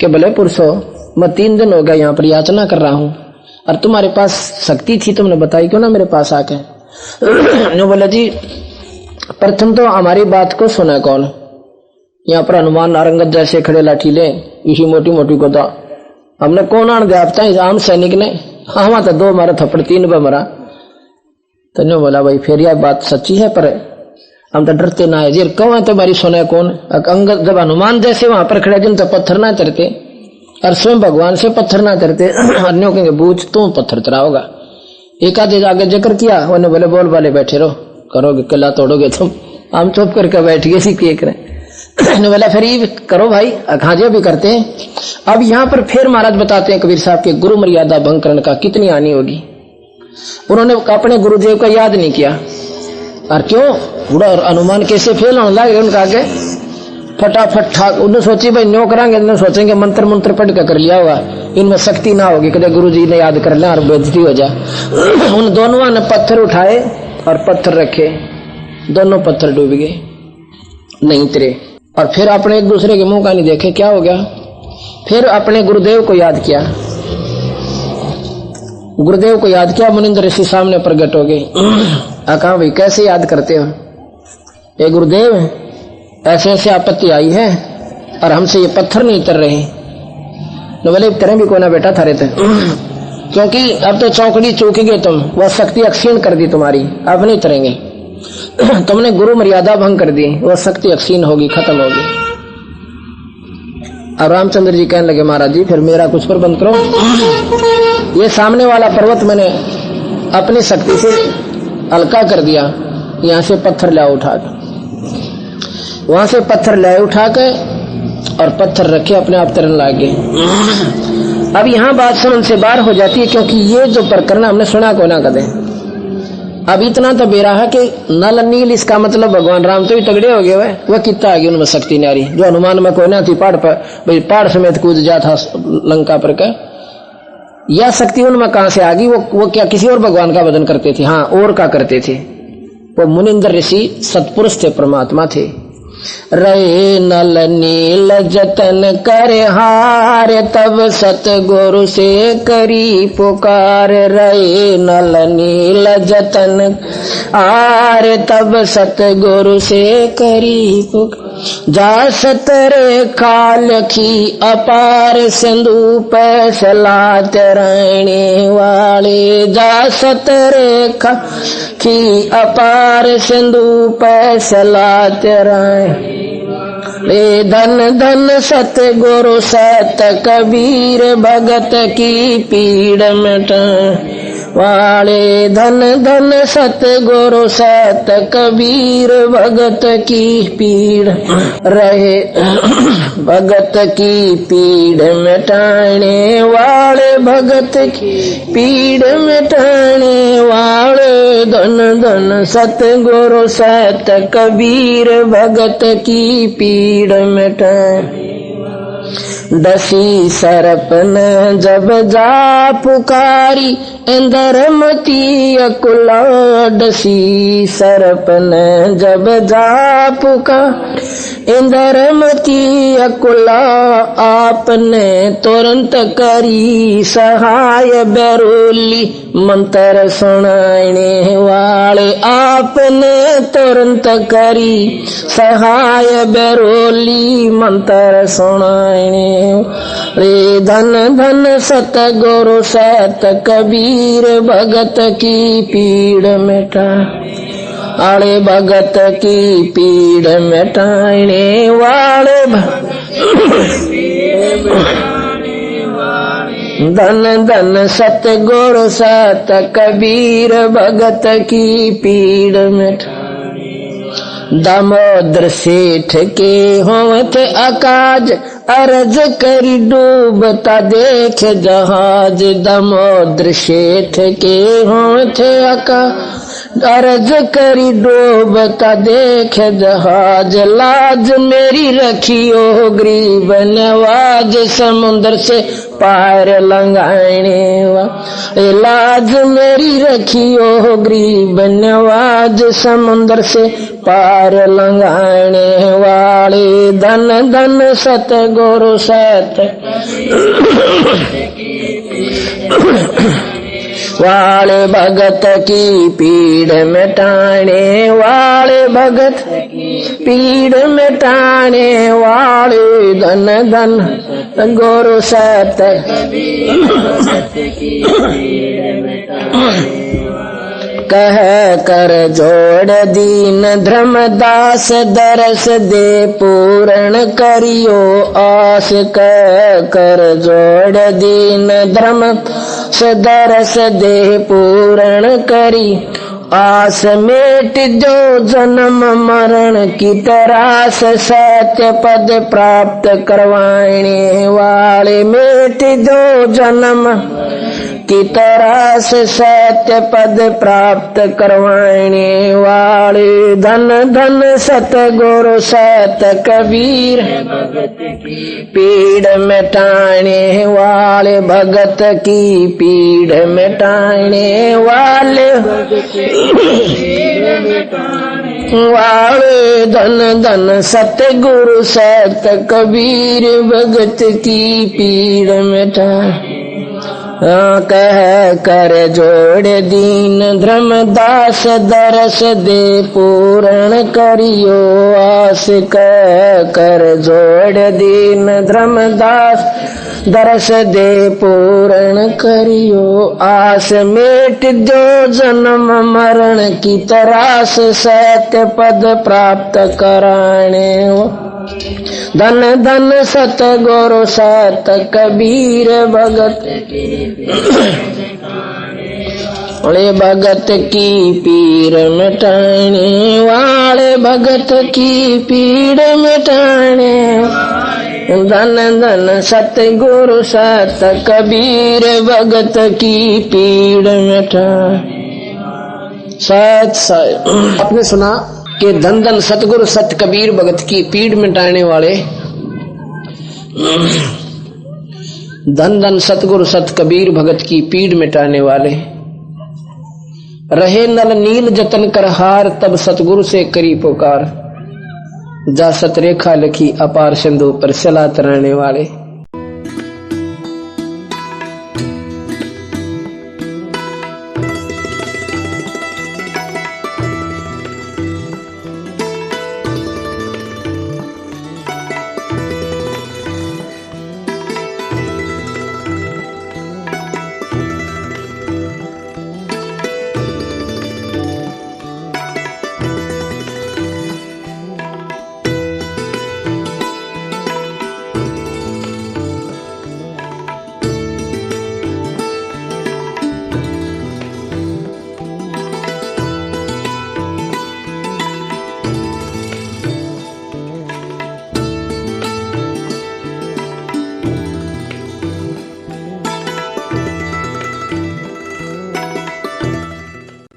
[SPEAKER 2] कि बोले पुरुषो मैं तीन दिन हो गया यहाँ पर याचना कर रहा हूँ। और तुम्हारे पास शक्ति थी, तुमने बताई क्यों ना मेरे पास आके? बोले जी, प्रथम तो हमारी बात को सुना कौन? यहाँ पर हनुमान नारंगत जैसे खड़े लाठी ले, इसी मोटी मोटी को तो। हमने कौन आन गया? इस आम सैनिक ने। हाँ तो दो मारा, थप्पड़, तीन पे मरा। तो बोला, भाई, फिर यह बात सच्ची है पर? हम तो डरते ना है। कौन है तुम्हारी सुने कौन? अंग जब हनुमान जैसे वहाँ पर खड़े जिन तो पत्थर ना चढ़ते, और स्वयं भगवान से पत्थर ना करते अन्यों कहेंगे, बूझ, तू पत्थर होगा। एक आधे आगे ज़िक्र किया, उन्हें बोले, बोल वाले बैठे रहो, करोगे, किला तोड़ोगे तुम। हम चुप करके बैठ गए सीखिए करें ने बोला, फिर करो भाई अखाजे भी करते हैं। अब यहाँ पर फिर महाराज बताते हैं, कबीर साहब, के गुरु मर्यादा भंग करने का कितनी हानि होगी। उन्होंने अपने गुरुदेव का याद नहीं किया। और क्यों? और अनुमान कैसे फेल होने लगे उनका आगे। फटाफट ठाक। उन्हें सोची, भाई, न्यो करांगे इन्हें सोचेंगे मंत्र मंत्र पढ़ के कर लिया होगा इनमें शक्ति ना होगी। कदे गुरु जी ने याद कर लिया और बेजती हो जाए। उन दोनों ने पत्थर उठाए और पत्थर रखे। दोनों पत्थर डूब गए। नहीं तरे और फिर अपने एक दूसरे के मुँह का नहीं देखे। क्या हो गया? फिर अपने गुरुदेव को याद किया। गुरुदेव को याद किया। मुनिंद्र ऋषि सामने प्रकट हो गए। कहा, भाई, कैसे याद करते हो? ये गुरुदेव ऐसे ऐसे आपत्ति आई है और हमसे ये पत्थर नहीं उतर रहे। तो बोले तरह भी कोई ना बेटा थारे थे क्योंकि अब तो चौकड़ी चौकी गए तुम, वह शक्ति अक्षीण कर दी तुम्हारी, अब नहीं उतरेंगे। तुमने गुरु मर्यादा भंग कर दी, वह शक्ति अक्षीण होगी, खत्म होगी। अब रामचंद्र जी कहने लगे, महाराज जी, फिर मेरा कुछ पर बंद करो। ये सामने वाला पर्वत मैंने अपनी शक्ति से हल्का कर दिया, यहाँ से पत्थर ले उठा के। वहाँ से पत्थर ले उठा के और पत्थर रखे अपने आप तरन लागे। अब यहाँ बात समझ से बाहर हो जाती है क्योंकि ये जो प्रकरण हमने सुना को ना कदे। अब इतना तो बेरा है कि नल नील इसका मतलब भगवान राम तो ही तगड़े हो गए वह वह कितना आ गई उनमें शक्ति नारी जो हनुमान में कोई ना थी, पहाड़ पर, भाई, पहाड़ समेत कूद जा था लंका पर का। यह शक्ति उनमें कहाँ से आ गई? वो वो क्या किसी और भगवान का वज़न करते थे? हाँ और का करते थे। वो मुनिंदर ऋषि सतपुरुष थे, परमात्मा थे। रे नल नील जतन कर हार, तब सतगुरु से करी पुकार। रे नल नील जतन आर तब सतगुरु से करी पुकार। जा सतरे काल की अपार सिंधु पैसला रहने वाले। जा सतरे की अपार सिंधु पैसला रहे रे धन धन सत गुरु सत कबीर भगत की पीड़ मिट वाले धन धन सत गुरु सत कबीर भगत की पीड़ रहे। भगत की पीड़ मिटाने वाले भगत की पीड़ मिटाने वाले धन धन सत गुरु सत कबीर भगत की पीड़ मिटाने। डसी सरपन जब जा पुकारी इंदर मती अकुला डसी सरपन जब जा पुकार इंदर मती अकुला आपने तुरंत करी सहाय बरोली। मंत्र सुनाने वाले आपने तुरंत करी सहाय बरोली। मंत्र सुनाने रे धन धन सत गुरु सत कबीर भगत की पीड़ मिटा आले भगत की पीड़ मिटाने वाले धन धन सत गुरु सत कबीर भगत की पीड़ मिटा। दामोदर सेठ के होत अकाज अर्ज़ करी डूबता देख जहाज़ दमो सेठ के होत अकाज अर्ज़ करी डूबता देख जहाज़, लाज मेरी रखी रखियो गरीब नवाज़, समुद्र से पार लंगाने लाज मेरी रखी रखियो गरीब नवाज़, समुद्र से पार लंगाने वाले। धन धन, सत, गुरु, सत। वाले भगत की पीड़ मिटाने वाले भगत पीड़ मिटाने वाले धन धन, गुरु सत कह कर जोड़ दीन धर्मदास, दरस दे पूर्ण करियो, आस कह कर जोड़ दीन धर्म दरस दे पूर्ण करी। आस मेट जो जन्म मरण की तरास सत्य पद प्राप्त करवाने वाले मेट जो जन्म की तरह से सत्य पद प्राप्त करवाने वाले धन धन सत गुरु सत कबीर। पीड़ मिटाने वाले भगत की पीड़ मिटाने वाले। वाले धन धन सत गुरु सत कबीर, भगत की पीड़ मिटा। कह कर जोड़ दीन धर्मदास दरस दे पूर्ण करियो। आस कह कर जोड़ दीन धर्मदास दरस दे पूर्ण करियो। आस मेट जो जन्म मरण की तरास सत्य पद प्राप्त कराने धन धन सत गुरु सत कबीर भगत। वाले भगत की पीर मिटाने, वाले भगत की पीड़ मिटाने। धन धन सत गुरु सत कबीर भगत की पीड़ मिटा सत सत। आपने सुना कि धन धन, सतगुरु, सत कबीर भगत की पीड़ मिटाने वाले धन धन सतगुरु सत कबीर भगत की पीड़ मिटाने वाले। रहे नल नील जतन कर हार, तब सतगुरु से करी पुकार। जा सतरेखा लिखी अपार सिंधु पर सलात तरने वाले।